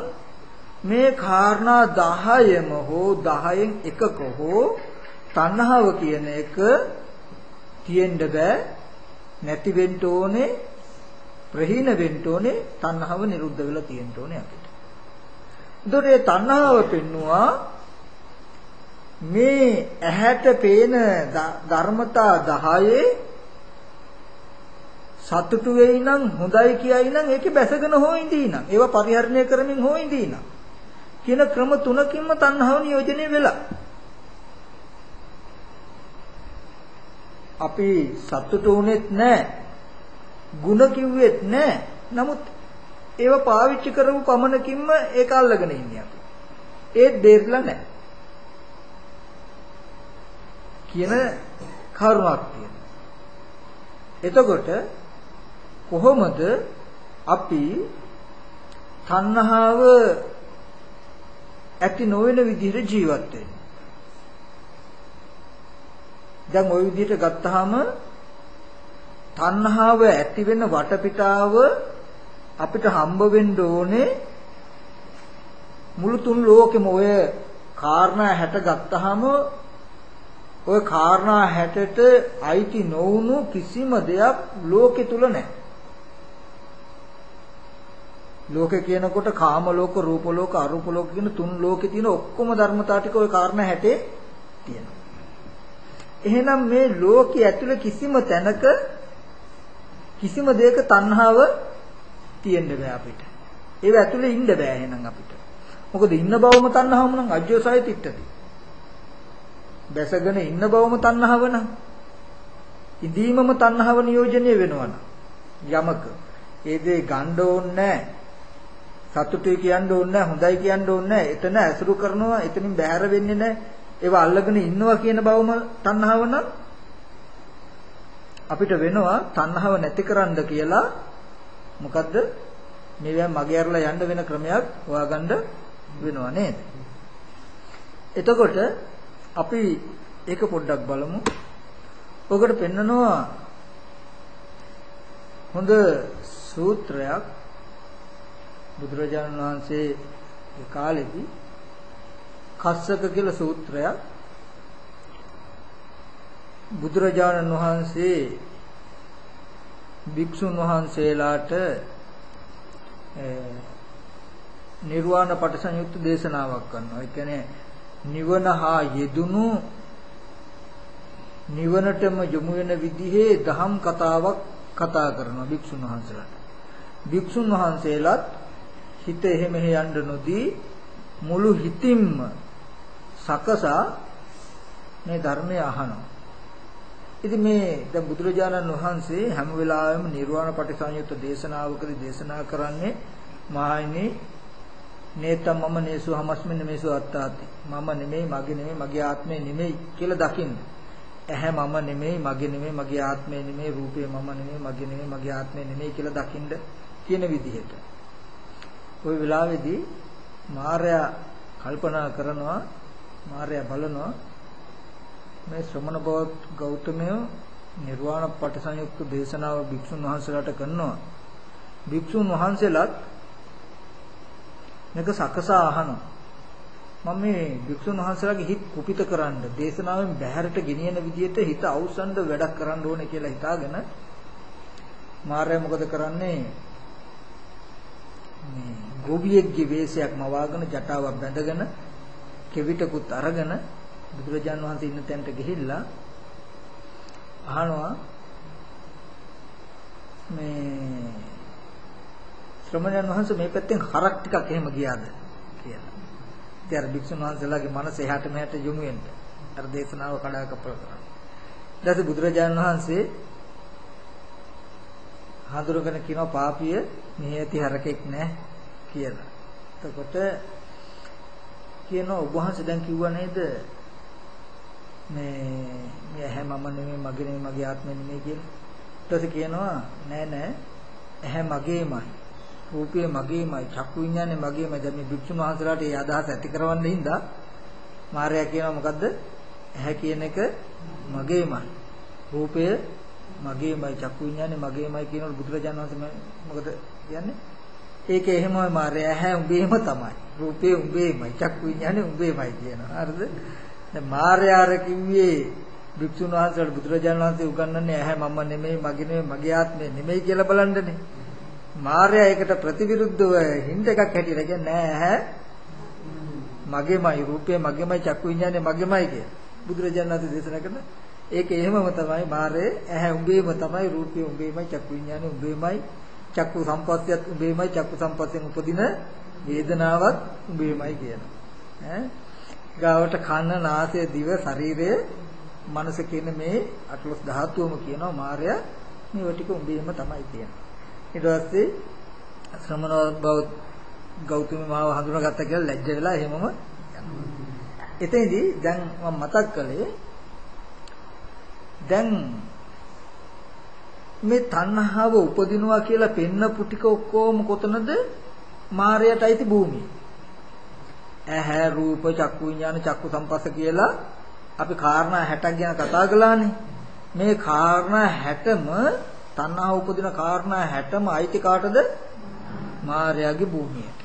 මේ කාරණා 10ම හෝ 10න් එකක හෝ තණ්හාව කියන එක තියෙන්න බෑ නැති වෙන්න ඕනේ ප්‍රහීන වෙන්න ඕනේ තණ්හාව නිරුද්ධ වෙලා තියෙන්න ඕනේ අපිට. ඒතකොට මේ තණ්හාව පෙන්නවා මේ ඇහැට පේන ධර්මතා 10 සතුටු වෙයි නම් හොඳයි කියයි නම් ඒකේ බැසගෙන හෝ ඉඳී නම් ඒවා පරිහරණය කරමින් හෝ ඉඳී නම් කියන ක්‍රම තුනකින්ම තණ්හාව නියෝජනය වෙලා. අපි සතුටු වුනේත් නැහැ. ಗುಣ කිව්වෙත් නැහැ. නමුත් ඒව පාවිච්චි කරපු පමණකින්ම ඒක අල්ලගෙන ඉන්නේ අපි. ඒත් බේරලා නැහැ. කියන කරුණක් තියෙනවා. එතකොට කොහොමද අපි තණ්හාව ඇති නොවන විදිහට ජීවත් වෙන්නේ දැන් ওই විදිහට ගත්තාම තණ්හාව ඇති වෙන වටපිටාව අපිට හම්බ වෙන්න ඕනේ මුළු තුන් ලෝකෙම ඔය කාරණා 60 ගත්තාම ඔය කාරණා 60ට අයිති නොවුණු කිසිම දෙයක් ලෝකෙ තුල නැහැ. ලෝකේ කියනකොට කාම ලෝක, රූප ලෝක, අරූප ලෝක කියන තුන් ලෝකේ තියෙන ඔක්කොම ධර්මතා ටික ওই කාරණා 60 තියෙනවා. එහෙනම් මේ ලෝකයේ ඇතුළේ කිසිම තැනක කිසිම දෙයක තණ්හාව තියෙන්න බෑ අපිට. ඒව ඇතුළේ ඉන්න බෑ එහෙනම් අපිට. මොකද ඉන්න බවම තණ්හාවම නම් අජ්ජෝසය තිට්ටති. බැසගෙන ඉන්න බවම තණ්හාව නම් ඉදීමම තණ්හාව නියෝජනය වෙනවා යමක ඒ දේ ගන්න ඕනේ සතුටුයි කියන්න ඕනේ හොඳයි කියන්න ඕනේ එතන ඇසුරු කරනවා එතනින් බැහැර වෙන්නේ නැහැ. ඒවා අල්ලගෙන ඉන්නවා කියන බවම තණ්හාව නම් අපිට වෙනවා තණ්හාව නැතිකරන්න කියලා. මොකද්ද? මේවා මගේ අරලා යන්න වෙන ක්‍රමයක් හොයාගන්න වෙනවා නේද? එතකොට අපි ඒක පොඩ්ඩක් බලමු. ඔකට පෙන්නනවා හොඳ සූත්‍රයක්. බුදුරජාණන් වහන්සේ කාලෙදී කස්සක කියලා සූත්‍රයක් බුදුරජාණන් වහන්සේ භික්ෂුන් වහන්සේලාට නිර්වාණ පටිසංයුක්ත දේශනාවක් කරනවා. ඒ කියන්නේ නිවන හා යෙදුණු නිවනටම යොමු වෙන විදිහේ දහම් කතාවක් කතා කරනවා භික්ෂුන් වහන්සේලාට. භික්ෂුන් වහන්සේලාත් හිත එහෙම යන්න නොදී මුළු හිතින්ම සකසා මේ ධර්මය අහනවා. ඉතින් මේ දැන් බුදුරජාණන් වහන්සේ හැම වෙලාවෙම නිර්වාණ පටිසංයුත්ත දේශනාවකදී දේශනා කරන්නේ මහණෙනි නේතම් මම නේසු හමස්මින් මේසු අත්තාති මම නෙමෙයි මගේ නෙමෙයි මගේ ආත්මය නෙමෙයි කියලා දකින්න. ඇහැ මම නෙමෙයි මගේ නෙමෙයි මගේ ආත්මය නෙමෙයි රූපය මම නෙමෙයි මගේ නෙමෙයි මගේ ආත්මය නෙමෙයි කියලා දකින්න කියන විදිහට. ওই වෙලාවේදී මාර්යා කල්පනා කරනවා මාර්යා බලනවා මේ ශ්‍රමණ බෞද්ධ ගෞතමය නිර්වාණ පටිසංයුක්ත දේශනාව භික්ෂුන් වහන්සේලාට කරනවා. භික්ෂුන් වහන්සේලාත් මේක සකසා අහනවා. මම මේ භික්ෂුන් වහන්සේලාගේ හිත කුපිත කරන්න දේශනාවෙන් බැහැරට ගෙනියන විදිහට හිත අවසන්ද වැඩක් කරන්න ඕනේ කියලා හිතාගෙන මාර්යා මොකද කරන්නේ මේ ගෝබියෙක්ගේ වේශයක් මවාගෙන ජටාවක් බැඳගෙන කෙවිතකුත් අරගෙන බුදුරජාන් වහන්සේ ඉන්න තැනට ගිහිල්ලා අහනවා මේ ශ්‍රමණයන් වහන්සේ මේ පැත්තෙන් හරක් ටිකක් එහෙම ගියාද කියලා. ඉතින් අර භික්ෂුන් වහන්සේලාගේ මනස එහාට මෙහාට යොමු වෙන්න අර දේශනාව කඩා කපල කරා. ඊට පස්සේ බුදුරජාණන් වහන්සේ හඳුරගෙන කියනවා පාපිය මෙහි ඇති හරකෙක් නෑ කියලා. එතකොට කියනවා ඔබ වහන්සේ දැන් කිව්වා නේද මේ මේ ඇහැ මම නෙමෙයි මගේ නෙමෙයි මගේ ආත්මෙ නෙමෙයි කියලා. ඊට පස්සේ කියනවා නෑ නෑ ඇහැ මගේමයි. රූපය මගේමයි. චක්කු විඤ්ඤාණය මගේමයි. දැන් මේ භික්ෂුන් වහන්සේලාට මේ අදහස ඇති කරවන්න හින්දා මාර්යා කියනවා මොකද්ද? ඇහැ කියන එක මගේමයි. රූපය මගේමයි. චක්කු විඤ්ඤාණය මගේමයි කියනකොට බුදුරජාණන් වහන්සේ මොකද කියන්නේ? ඒක එහෙමයි මාර්යා ඇහැ උඹේම තමයි. රූපය උඹේමයි. චක්කු විඤ්ඤාණය උඹේමයි කියනවා. හරිද? දැන් මාර්යාර කිව්වේ භික්ෂුන් වහන්සේට බුදුරජාණන් වහන්සේ උගන්වන්නේ ඇහැ මම නෙමෙයි මගේ නෙමෙයි මගේ ආත්මය නෙමෙයි කියලා බලන්නනේ. මාර්යා ඒකට ප්‍රතිවිරුද්ධව හිඳ එකක් හැටියට කියන්නේ නෑ ඇහැ මගේමයි රූපය මගේමයි චක්කු විඤ්ඤාණය මගේමයි කිය. බුදුරජාණන් වහන්සේ දේශනා කරන ඒක එහෙමම තමයි මාර්යේ ඇහැ උඹේම තමයි රූපය උඹේමයි චක්කු විඤ්ඤාණය උඹේමයි චක්කු සම්පස්සයත් උඹේමයි චක්කු සම්පස්සෙන් උපදින වේදනාවත් උඹේමයි කියනවා. ඈ ගාවට කන නාසය දිව ශරීරය මනස කියන මේ අටලොස් ධාතුවම කියනවා මායя මේව ටික උඹේම තමයි කියනවා. ඊට පස්සේ ශ්‍රමණ බව ගෞතම මාව හඳුනාගත්තා කියලා ලැජ්ජ වෙලා එහෙමම යනවා. එතෙන්දී දැන් මම මතක් කළේ දැන් මේ තණ්හාව උපදිනවා කියලා පෙන්නපු ටික ඔක්කොම කොතනද? මායයට අයිති භූමිය. ඇහැ රූප චක්කු විඥාන චක්කු සම්පස්ස කියලා අපි කාරණා 60ක් ගැන කතා කළානේ. මේ කාරණා 60ම තණ්හාව උපදින කාරණා 60ම අයිති කාටද? මායාවේ භූමියට.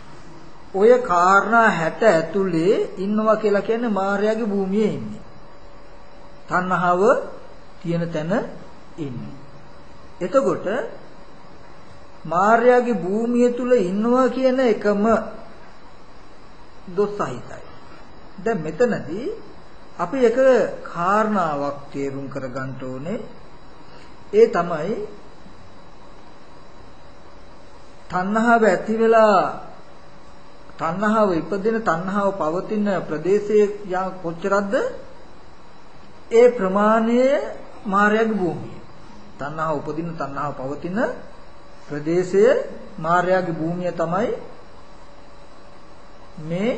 ඔය කාරණා 60 ඇතුලේ ඉන්නවා කියලා කියන්නේ මායාවේ භූමියේ ඉන්නේ. තණ්හාව තියෙන තැන ඉන්නේ. එතකොට මාර්යාගේ භූමිය තුල ඉන්නවා කියන එකම දොස් සහිතයි. දැන් මෙතනදී අපි එක කාරණාවක් තේරුම් කරගන්න ඕනේ. ඒ තමයි තණ්හාව ඇති වෙලා තණ්හාව ඉපදෙන තණ්හාව පවතින ප්‍රදේශයේ යා කොච්චරක්ද ඒ ප්‍රමාණය මායාවේ භූමිය. තණ්හාව උපදින තණ්හාව පවතින ප්‍රදේශය මායාවේ භූමිය තමයි මේ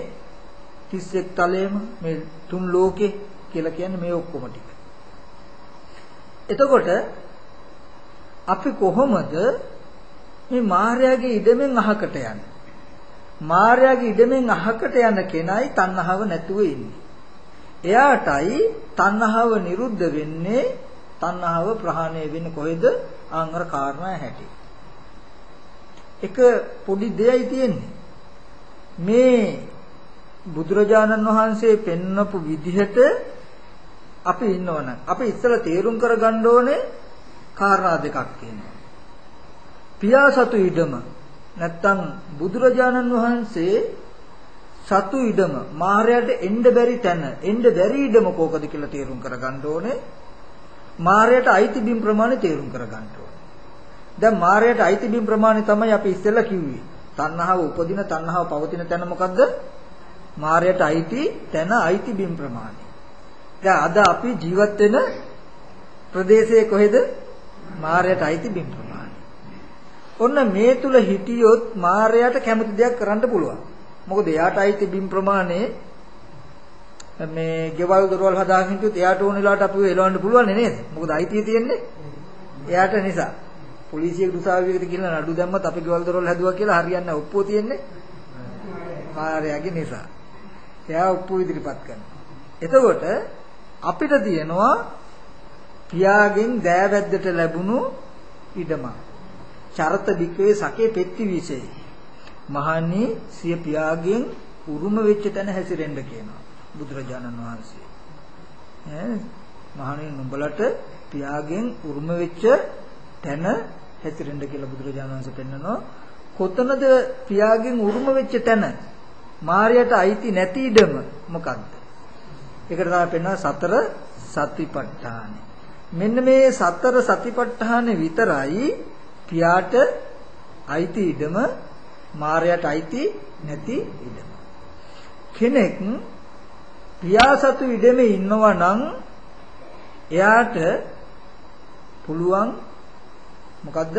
31 තලයේම මේ තුන් ලෝකේ කියලා කියන්නේ මේ ඔක්කොම ටික. එතකොට අපි කොහොමද මේ මායාවේ ඉඩමෙන් අහකට යන්නේ? මායාවේ ඉඩමෙන් අහකට යන කෙනයි තණ්හාව නැතුව ඉන්නේ. එයාටයි තණ්හාව නිරුද්ධ වෙන්නේ තණ්හාව ප්‍රහාණය වෙන්නේ කොහෙද? ආංගර කාරණා හැටි. එක පොඩි දෙයයි තියෙන්නේ. මේ බුදුරජාණන් වහන්සේ පෙන්වපු විදිහට අපි ඉන්නවනම් අපි ඉස්සලා තේරුම් කරගන්න ඕනේ කාරණා දෙකක් තියෙනවා. පියාසතු ඉඩම නැත්තම් බුදුරජාණන් වහන්සේ සතු ඉඩම මායයට එන්න බැරි තැන එන්න බැරි ඉඩම කෝකද කියලා තේරුම් කරගන්න ඕනේ. මායයට අයිති බිම් ප්‍රමාණය තේරුම් කරගන්න ඕනේ. දැන් මායයට අයිති බිම් ප්‍රමාණය තමයි අපි ඉස්සෙල්ලා කිව්වේ. තණ්හාව උපදින තණ්හාව පවතින තැන මොකද්ද? මායයට අයිති තැන අයිති බිම් ප්‍රමාණය. දැන් අද අපි ජීවත් වෙන ප්‍රදේශයේ කොහෙද? මායයට අයිති බිම් ප්‍රමාණය. ඔන්න මේ තුල හිටියොත් මායයට කැමති දෙයක් කරන්න පුළුවන්. මොකද එයාට අයිති බිම් ප්‍රමාණය මේ ගෙවල් දොරවල් හදාගෙන හිටියොත් එයාට ඕන වෙලාවට අපිව එලවන්න පුළුවන් නේද? මොකද අයිතිය තියෙන්නේ එයාට නිසා. පොලිසියට උසාවියකට ගිහිල්ලා නඩු දැම්මත් අපි ගෙවල් දොරවල් හැදුවා කියලා හරියන්නේ නැහැ. ඔප්පුව තියෙන්නේ කාර්යයගේ නිසා. එයා ඔප්පුව ඉදිරිපත් කරනවා. එතකොට අපිට තියෙනවා පියාගෙන් දෑවැද්දට ලැබුණු ඉඩම. චරත වික්‍රේ සකේ පෙත්ති විශේෂයි. මහණී සිය පියාගෙන් උරුම වෙච්ච තැන හැසිරෙන්න කියනවා බුදුරජාණන් වහන්සේ. ඈ මහණී නුඹලට පියාගෙන් උරුම වෙච්ච තැන හැසිරෙන්න කියලා බුදුරජාණන් වහන්සේ පෙන්නනවා. කොතනද පියාගෙන් උරුම වෙච්ච තැන? මායයට අයිති නැති ඉඩම මොකක්ද? ඒකට තමයි පෙන්වන සතර සතිපට්ඨාන. මෙන්න මේ සතර සතිපට්ඨාන විතරයි පියාට අයිති ඉඩම මායයට අයිති නැති ඉඩම. කෙනෙක් පියාසතු ඉඩමේ ඉන්නවා නම් එයාට පුළුවන් මොකද්ද?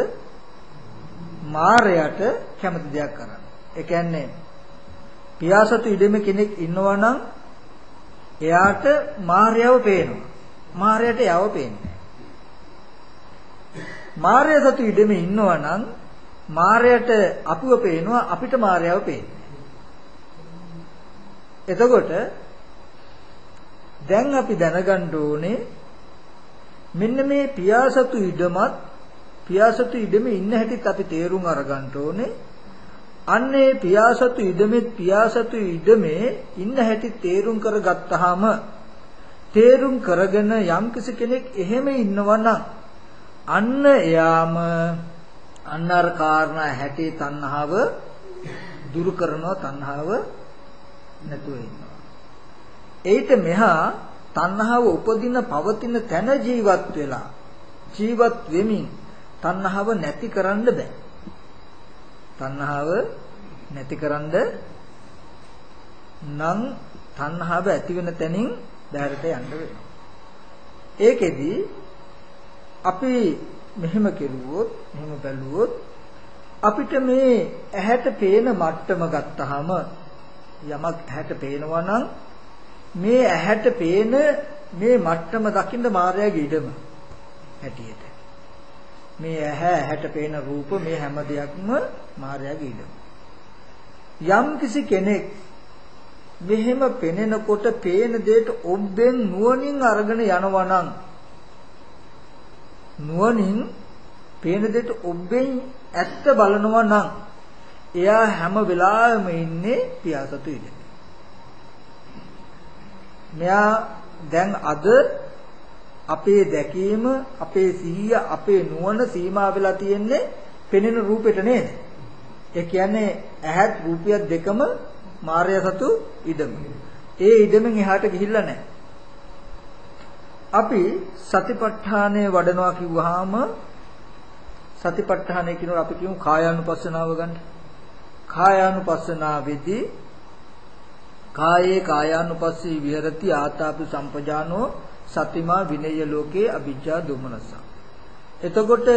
මායයට කැමති දෙයක් කරන්න. ඒ කියන්නේ පියාසතු ඉඩමේ කෙනෙක් ඉන්නවා නම් එයාට මායයව පේනවා. මායයට යව පේන්නේ මායය සතු ඉඩමේ ඉන්නවා නම් මායයට අපිව පේනවා අපිට මායයව පේන්නේ. එතකොට දැන් අපි දැනගන්න ඕනේ මෙන්න මේ පියාසතු ඉඩමත් පියාසතු ඉඩමේ ඉන්න හැටිත් අපි තේරුම් අරගන්න ඕනේ. අන්නේ පියාසතු ඉඩමෙත් පියාසතු ඉඩමේ ඉන්න හැටි තේරුම් කරගත්තාම තේරුම් කරගෙන යම්කිසි කෙනෙක් එහෙම ඉන්නවනම් අන්න එයාම අන්න අර කාරණා හැටි තණ්හාව දුරු කරනවා තණ්හාව නැතුව ඉන්නවා. ඒිට මෙහා තණ්හාව උපදින පවතින තැන ජීවත් වෙලා ජීවත් වෙමින් තණ්හාව නැති කරන්න බෑ. තණ්හාව නැතිකරන්න නම් තණ්හාව ඇති වෙන තැනින් බැහැරට යන්න වෙනවා. ඒකෙදි අපි මෙහෙම කෙරුවොත් මෙහෙම බැලුවොත් අපිට මේ ඇහැට පේන මට්ටම ගත්තාම යමක් ඇහැට පේනවා නම් මේ ඇහැට පේන මේ මට්ටම දකින්න මායාවේ ඉඩම හැටියට මේ ඇහැ ඇහැට පේන රූප මේ හැම දෙයක්ම මායාවේ ඉඩම. යම් කිසි කෙනෙක් මෙහෙම පෙනෙනකොට පේන දෙයට ඔබෙන් නුවණින් අරගෙන යනවා නම් නුවණින් පේන දෙයට ඔබෙන් ඇත්ත බලනවා නම් එයා හැම වෙලාවෙම ඉන්නේ පියාසතු ඉන්නේ. මෙයා දැන් අද අපේ දැකීම අපේ සිහිය අපේ නුවණ සීමා වෙලා තියෙන්නේ පෙනෙන රූපෙට නේද? ඒ කියන්නේ ඇහත් රූපියත් දෙකම මායя සතු ඉදම. ඒ ඉදමෙන් එහාට ගිහිල්ලා නැහැ. අපි සතිපට්ඨානය වඩනවා කිව්වහම සතිපට්ඨානය කියනකොට අපි කියමු කායානුපස්සනාව ගන්න. කායානුපස්සනාවේදී කායේ කායානුපස්සී විහෙරති ආතාපි සම්පජානෝ සතිමා විනය ලෝකේ අවිජ්ජා දුමනස. එතකොට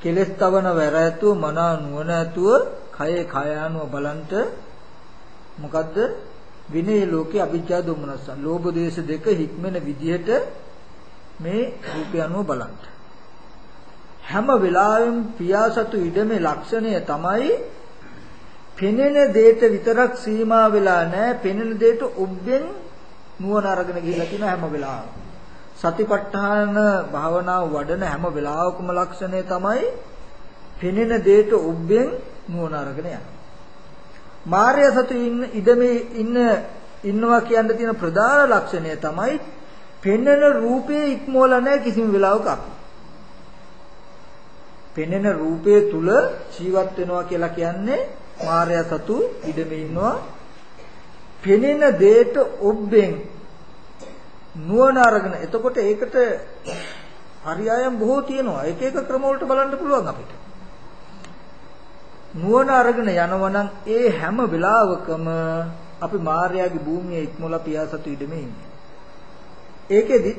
කෙලස් තවන වැර ඇතුව මනා නුවණ ඇතුව කයේ කායානුව බලන්ට මොකද්ද විනය ලෝකේ අවිජ්ජා දුමනස. ලෝභ දේශ දෙක හික්මෙන විදිහට මේ රූපය අනුව බලන්න. හැම වෙලාවෙම පියාසතු ඉඩමේ ලක්ෂණය තමයි පෙනෙන දෙයට විතරක් සීමා වෙලා නැහැ. පෙනෙන දෙයට ඔබෙන් නුවණ අරගෙන ගිහිල්ලා තියෙන හැම වෙලාවෙම සතිපට්ඨාන භාවනාව වඩන හැම වෙලාවකම ලක්ෂණය තමයි පෙනෙන දෙයට ඔබෙන් නුවණ අරගෙන යනවා මාර්ය සතු ඉන්න ඉඩමේ ඉන්න ඉන්නවා කියන්න තියෙන ප්‍රධාන ලක්ෂණය තමයි පෙනෙන රූපේ ඉක්මවලා නැහැ කිසිම වෙලාවක අපි. පෙනෙන රූපයේ තුල ජීවත් වෙනවා කියලා කියන්නේ මායя සතු ඉඩමේ ඉන්නවා. පෙනෙන දෙයට ඔබෙන් නුවණ අරගෙන එතකොට ඒකට පරියායම් බොහෝ තියෙනවා. එක එක ක්‍රම වලට බලන්න පුළුවන් අපිට. නුවණ අරගෙන යනවනම් ඒ හැම වෙලාවකම අපි මාර්යාගේ භූමියේ ඉක්මොලා පියාසතු ඉඩමේ ඉන්නේ. ඒකෙදි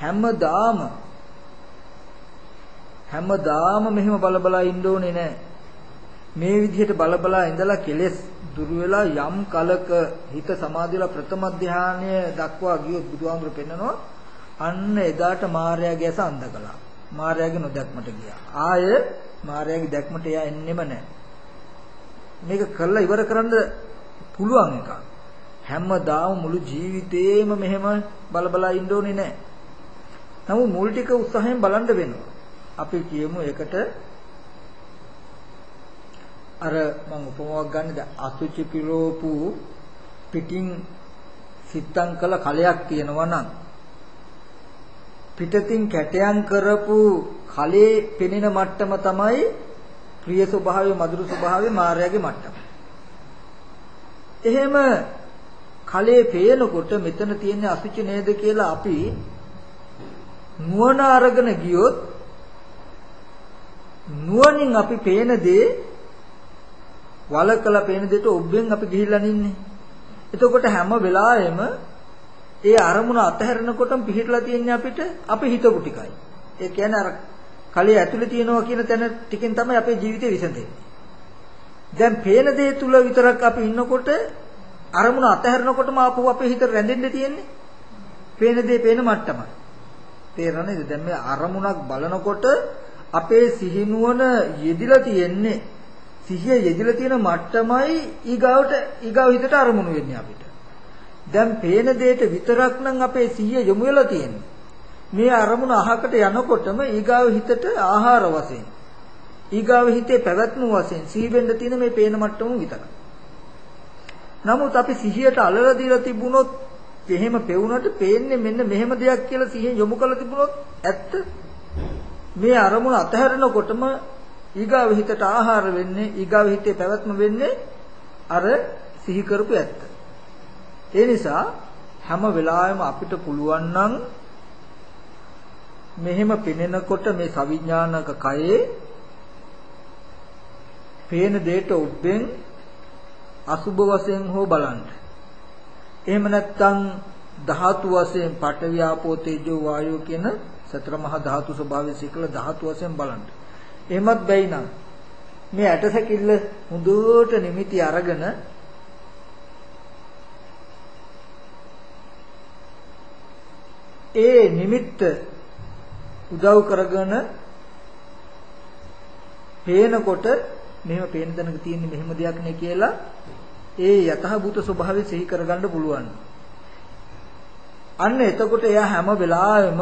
හැමදාම හැමදාම මෙහෙම බල බලා ඉන්න ඕනේ නැහැ. මේ විදිහට බල බලා ඉඳලා කෙලෙස් දුරු වෙලා යම් කලක හිත සමාධියලා ප්‍රථම ධානය දක්වා ගියොත් බුදුහාමුදුරු පෙන්නනවා අන්න එදාට මාර්යාගේ ඇස අන්ධ කළා. මාර්යාගේ නොදැක්මට ගියා. ආය මාර්යාගේ දැක්මට එයා එන්නෙම නැහැ. මේක කළා ඉවර කරන්න පුළුවන් එකක්. හැමදාම මුළු ජීවිතේම මෙහෙම බල බලා ඉන්න ඕනේ නැහැ. නමුත් මුල් ටික උත්සාහයෙන් බලන්න වෙනවා. අපි කියමු ඒකට අර මම උපමාවක් ගන්නද අසුචි පිරෝපු පිටින් සිත්තම් කළ කලයක් තියෙනවා නම් පිටතින් කැටයන් කරපු කලේ පෙනෙන මට්ටම තමයි ප්‍රිය ස්වභාවය මధుර ස්වභාවය මායාවේ මට්ටම. එහෙම කලේ පේනකොට මෙතන තියෙන අසුචි නේද කියලා අපි නුවණ අරගෙන ගියොත් නුවණින් අපි පේන දේ වලකලා පේන දෙයට ඔබෙන් අපි ගිහිල්ලා නින්නේ. එතකොට හැම වෙලාවෙම ඒ අරමුණ අතහැරනකොටම පිහිටලා තියෙන්නේ අපිට අපි හිතපු ටිකයි. ඒ කියන්නේ අර කලයේ ඇතුලේ තියෙනවා කියන තැන ටිකෙන් තමයි අපේ ජීවිතේ විසඳෙන්නේ. දැන් පේන දේ තුල විතරක් අපි ඉන්නකොට අරමුණ අතහැරනකොටම ආපහු අපේ හිත රැඳෙන්න තියෙන්නේ. පේන දේ පේන මට්ටමයි. තේරෙනවද? දැන් මේ අරමුණක් බලනකොට අපේ සිහිනුවන යෙදිලා තියෙන්නේ සිහිය යෙදිලා තියෙන මට්ටමයි ඊගාවට ඊගාව හිතට අරමුණු වෙන්නේ අපිට. දැන් පේන දෙයට විතරක් නම් අපේ සිහිය යොමු වෙලා තියෙන්නේ. මේ අරමුණ අහකට යනකොටම ඊගාව හිතට ආහාර වශයෙන් ඊගාව හිතේ පැවැත්ම වශයෙන් සිහි වෙන්න තියෙන මේ පේන මට්ටම විතරයි. නමුත් අපි සිහියට අලලා දීලා තිබුණොත් එහෙම පෙවුනට පේන්නේ මෙන්න මෙහෙම දෙයක් කියලා සිහිය යොමු කරලා තිබුණොත් ඇත්ත මේ අරමුණ අතහැරෙනකොටම ඊගාව හිතට ආහාර වෙන්නේ ඊගාව හිතේ පැවැත්ම වෙන්නේ අර සිහි කරපු ඇත්ත. ඒ නිසා හැම වෙලාවෙම අපිට පුළුවන් නම් මෙහෙම පෙනෙනකොට මේ සවිඥානික කයේ පේන දෙයට ඔබෙන් අසුබ වශයෙන් හෝ බලන්න. එහෙම නැත්නම් ධාතු වශයෙන් පඨවි ආපෝ තේජෝ වායෝ කියන සතර මහා ධාතු ස්වභාවය සිකල ධාතු වශයෙන් බලන්න. එහෙමත් බැයි නම් මේ ඇටසැකිල්ල හොඳට නිමිති අරගෙන ඒ නිමිත්ත උදව් කරගෙන පේනකොට මෙහෙම පේන තැනක තියෙන්නේ මෙහෙම දෙයක් නේ කියලා ඒ යථාභූත ස්වභාවය සිහි කරගන්න පුළුවන්. අන්න එතකොට එයා හැම වෙලාවෙම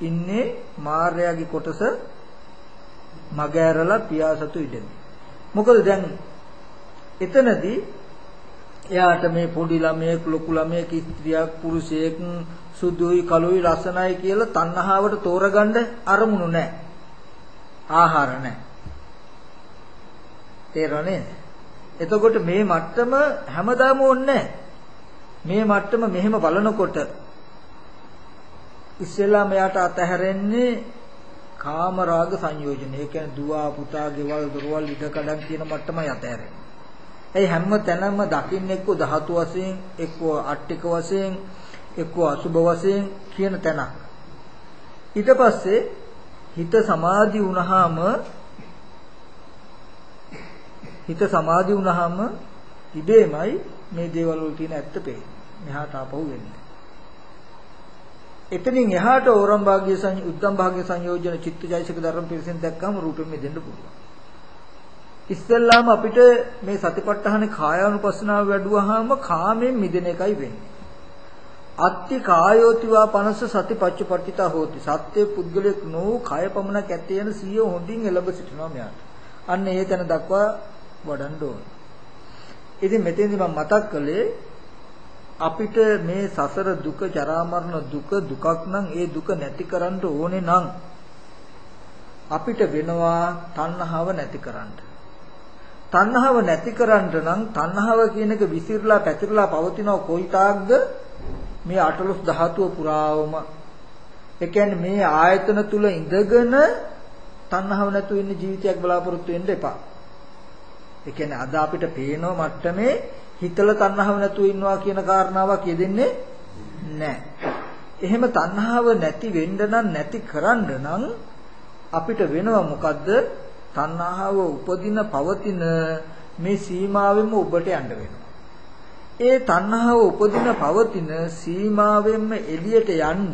ඉන්නේ මාර්යාගේ කොටස මග ඇරලා පියාසතු ඉඩෙන්නේ. මොකද දැන් එතනදී එයාට මේ පොඩි ළමයෙක් ලොකු ළමයෙක් ස්ත්‍රියක් පුරුෂයෙක් සුදුයි කළුයි ලස්සනයි කියලා තණ්හාවට තෝරගන්න අරමුණු නැහැ. ආහාර නැහැ. තේරෙන්නේ? එතකොට මේ මට්ටම හැමදාම ඕනේ මේ මට්ටම මෙහෙම බලනකොට ඉස්සෙල්ලා මෙයාට අතහැරෙන්නේ කාම රාග සංයෝජන. ඒ කියන්නේ දුව පුතා ගෙවල් දොරවල් ඉඩ කඩන් කියන මට්ටමයි අතහැරෙන්නේ. ඒ හැම තැනම දකින්න එක්ක ධාතු වශයෙන් එක්ක අට්ටික වශයෙන් එක්ක අසුබ වශයෙන් කියන තැනක්. ඊට පස්සේ හිත සමාධි වුණාම හිත සමාධි වුණාම ඉබේමයි මේ දේවල් වල තියෙන ඇත්ත පේන්නේ. මෙහාට ආපහු වෙන්නේ. එතනින් එහාට ඕරම් භාග්‍ය සංය උද්දම් භාග්‍ය සංයෝජන චිත්තජයසික ධර්ම පිරිසෙන් දැක්කම රූපෙම මෙදෙන්න පුළුවන්. ඉස්සෙල්ලාම අපිට මේ සතිපට්ඨාන කායානුපස්සනාව වැඩුවාම කාමෙන් මිදෙන එකයි වෙන්නේ. අත්ති කායෝතිවා පනස සතිපච්චපට්ඨිතා හෝති. සත්‍ය පුද්ගලයක් නෝ කය පමණක් ඇත්තේ යන සිය හොඳින් එළඹ සිටිනවා මෙයාට. අන්න ඒ තැන දක්වා වඩන්න ඕන. ඉතින් මෙතෙන්දි මම මතක් කළේ අපිට මේ සසර දුක ජරා මරණ දුක දුකක් නම් ඒ දුක නැති කරන්න ඕනේ නම් අපිට වෙනවා තණ්හාව නැති කරන්න. තණ්හාව නැති කරන්න නම් තණ්හාව කියන එක විසිරලා පැතිරලා පවතින කොයි තාක්ද මේ අටලොස් ධාතුව පුරාවම ඒ කියන්නේ මේ ආයතන තුල ඉඳගෙන තණ්හාව නැතුව ඉන්න ජීවිතයක් බලාපොරොත්තු වෙන්න එපා. ඒ කියන්නේ අද අපිට පේන මට්ටමේ හිතල තණ්හාව නැතුව ඉන්නවා කියන කාරණාවක් යෙදෙන්නේ නැහැ. එහෙම තණ්හාව නැති වෙන්න නම් නැති කරන්න නම් අපිට වෙනව මොකද්ද? තණ්හාව උපදින පවතින මේ සීමාවෙම ඔබට යන්න වෙනවා. ඒ තණ්හාව උපදින පවතින සීමාවෙන්ම එළියට යන්න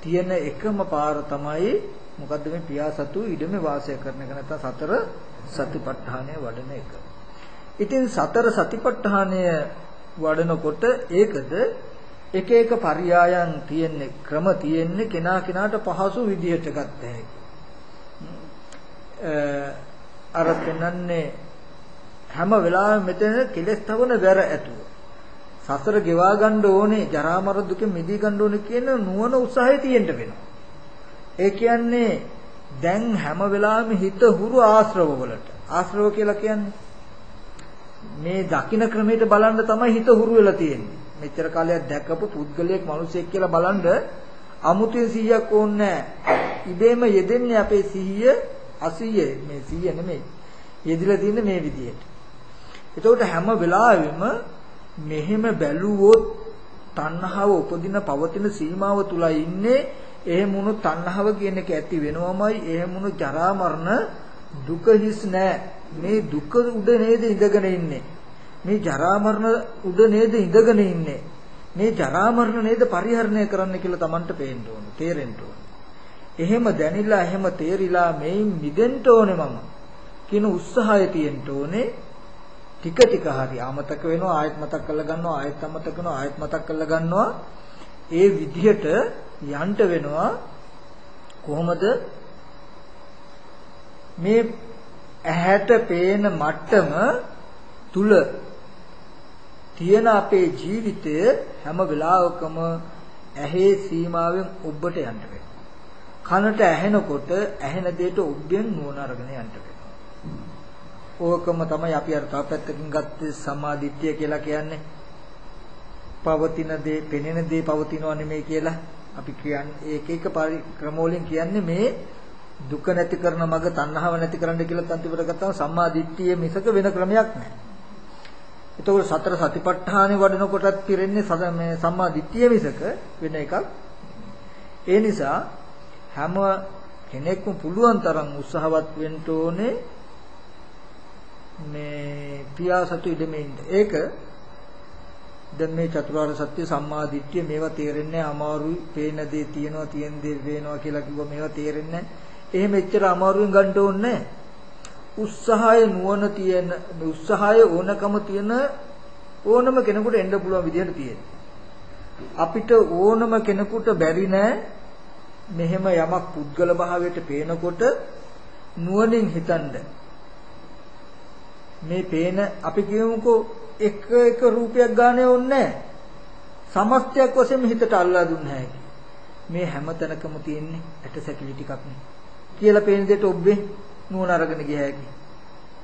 තියෙන එකම පාර තමයි මොකද්ද මේ පියාසතු ඉඩමේ වාසය කරන එක නැත්නම් සතර සතිපට්ඨානය වඩන එක. ඉතින් සතර සතිපට්ඨානය වඩනකොට ඒකද එක එක පරයයන් තියෙන්නේ ක්‍රම තියෙන්නේ කෙනා කෙනාට පහසු විදිහට ගත හැකි. අර පෙන්වන්නේ හැම වෙලාවෙම මෙතන කෙලස් තවන වැර ඇතුව. සසර ගෙවා ගන්න ඕනේ ජරා මර දුකෙන් මිදී ගන්න ඕනේ කියන නුවණ උත්සාහය තියෙන්න වෙනවා. ඒ කියන්නේ දැන් හැම වෙලාවෙම හිත හුරු ආශ්‍රව වලට. ආශ්‍රව කියලා කියන්නේ මේ දකින්න ක්‍රමයට බලන්න තමයි හිත හුරු වෙලා තියෙන්නේ. මෙච්චර කාලයක් දැකපු පුද්ගලයෙක් මිනිසෙක් කියලා බලන්න අමුතුවෙන් 100ක් ඕනේ ඉබේම යෙදෙන්නේ අපේ 100 80 මේ 100 නෙමෙයි. යෙදිලා තින්නේ මේ විදිහට. එතකොට හැම වෙලාවෙම මෙහෙම බැලුවොත් තණ්හාව උපදින පවතින සීමාව තුලයි ඉන්නේ එහෙම වුණු තණ්හාව කියන එක ඇති වෙනවමයි එහෙම වුණු ජරා මරණ දුක හිස් නෑ මේ දුක උඩ නේද ඉඳගෙන ඉන්නේ? මේ ජරා මරණ උඩ නේද ඉඳගෙන ඉන්නේ? මේ ජරා මරණ නේද පරිහරණය කරන්න කියලා Tamanට පේන්න ඕන තේරෙන්න ඕන. එහෙම දැනිලා එහෙම තේරිලා මේන් මිදෙන්න ඕනේ මම. කියන උත්සාහය තියෙන්න ඕනේ. ටික ටික හරි ආමතක වෙනවා ආයෙත් මතක් කරලා ගන්නවා ආයෙත් අමතක වෙනවා ආයෙත් මතක් කරලා ගන්නවා. ඒ විදිහට යන්න වෙනවා කොහොමද? මේ ඇහැට පේන මට්ටම තුල තියෙන අපේ ජීවිතය හැම වෙලාවකම ඇහි සීමාවෙන් ඔබට යන්න වෙනවා. කනට ඇහෙනකොට ඇහෙන දෙයට ඔබෙන් නුවණ අරගෙන යන්න වෙනවා. ඕකම තමයි අපි අර තව පැත්තකින් ගත්තේ සම්මාදිට්ඨිය කියලා කියන්නේ. පවතින දේ, පෙනෙන දේ පවතිනව නෙමෙයි කියලා අපි කියන්නේ ඒක එක ක්‍රම වලින් කියන්නේ මේ දුක නැති කරන මඟ තණ්හාව නැති කරන්න කියලා අන්තිමට ගත්තාම සම්මා දිට්ඨිය මිසක වෙන ක්‍රමයක් නැහැ. එතකොට සතර සතිපට්ඨානෙ වඩන කොටත් පිරෙන්නේ මේ සම්මා දිට්ඨිය මිසක වෙන එකක්. ඒ නිසා හැම කෙනෙක්ම පුළුවන් තරම් උත්සාහවත් වෙන්න ඕනේ මේ පියාසතු ඉදමෙන්න. ඒක දැන් මේ චතුරාර්ය සත්‍ය සම්මා දිට්ඨිය මේවා තේරෙන්නේ අමාරුයි. පේන දේ තියෙනවා, තියෙන දේ වෙනවා කියලා කිව්වා මේවා තේරෙන්නේ එහෙම එච්චර අමාරුවෙන් ගන්න ඕනේ උත්සාහය නුවණ තියෙන උත්සාහය ඕනකම තියෙන ඕනම කෙනෙකුට එන්න පුළුවන් විදිහට තියෙන. අපිට ඕනම කෙනෙකුට බැරි නෑ මෙහෙම යමක් පුද්ගල භාවයට පේනකොට නුවණින් හිතන්න. මේ පේන අපි කියමුකෝ එක එක රූපයක් ගානේ ඕනේ සමස්තයක් වශයෙන් හිතට අල්ලා දුන්න හැකි. මේ හැම තැනකම තියෙන්නේ ඇට සැකිලි ටිකක් නේ. කියලා පේන දෙයට ඔබ්බේ නුවණ අරගෙන ගිය හැකි.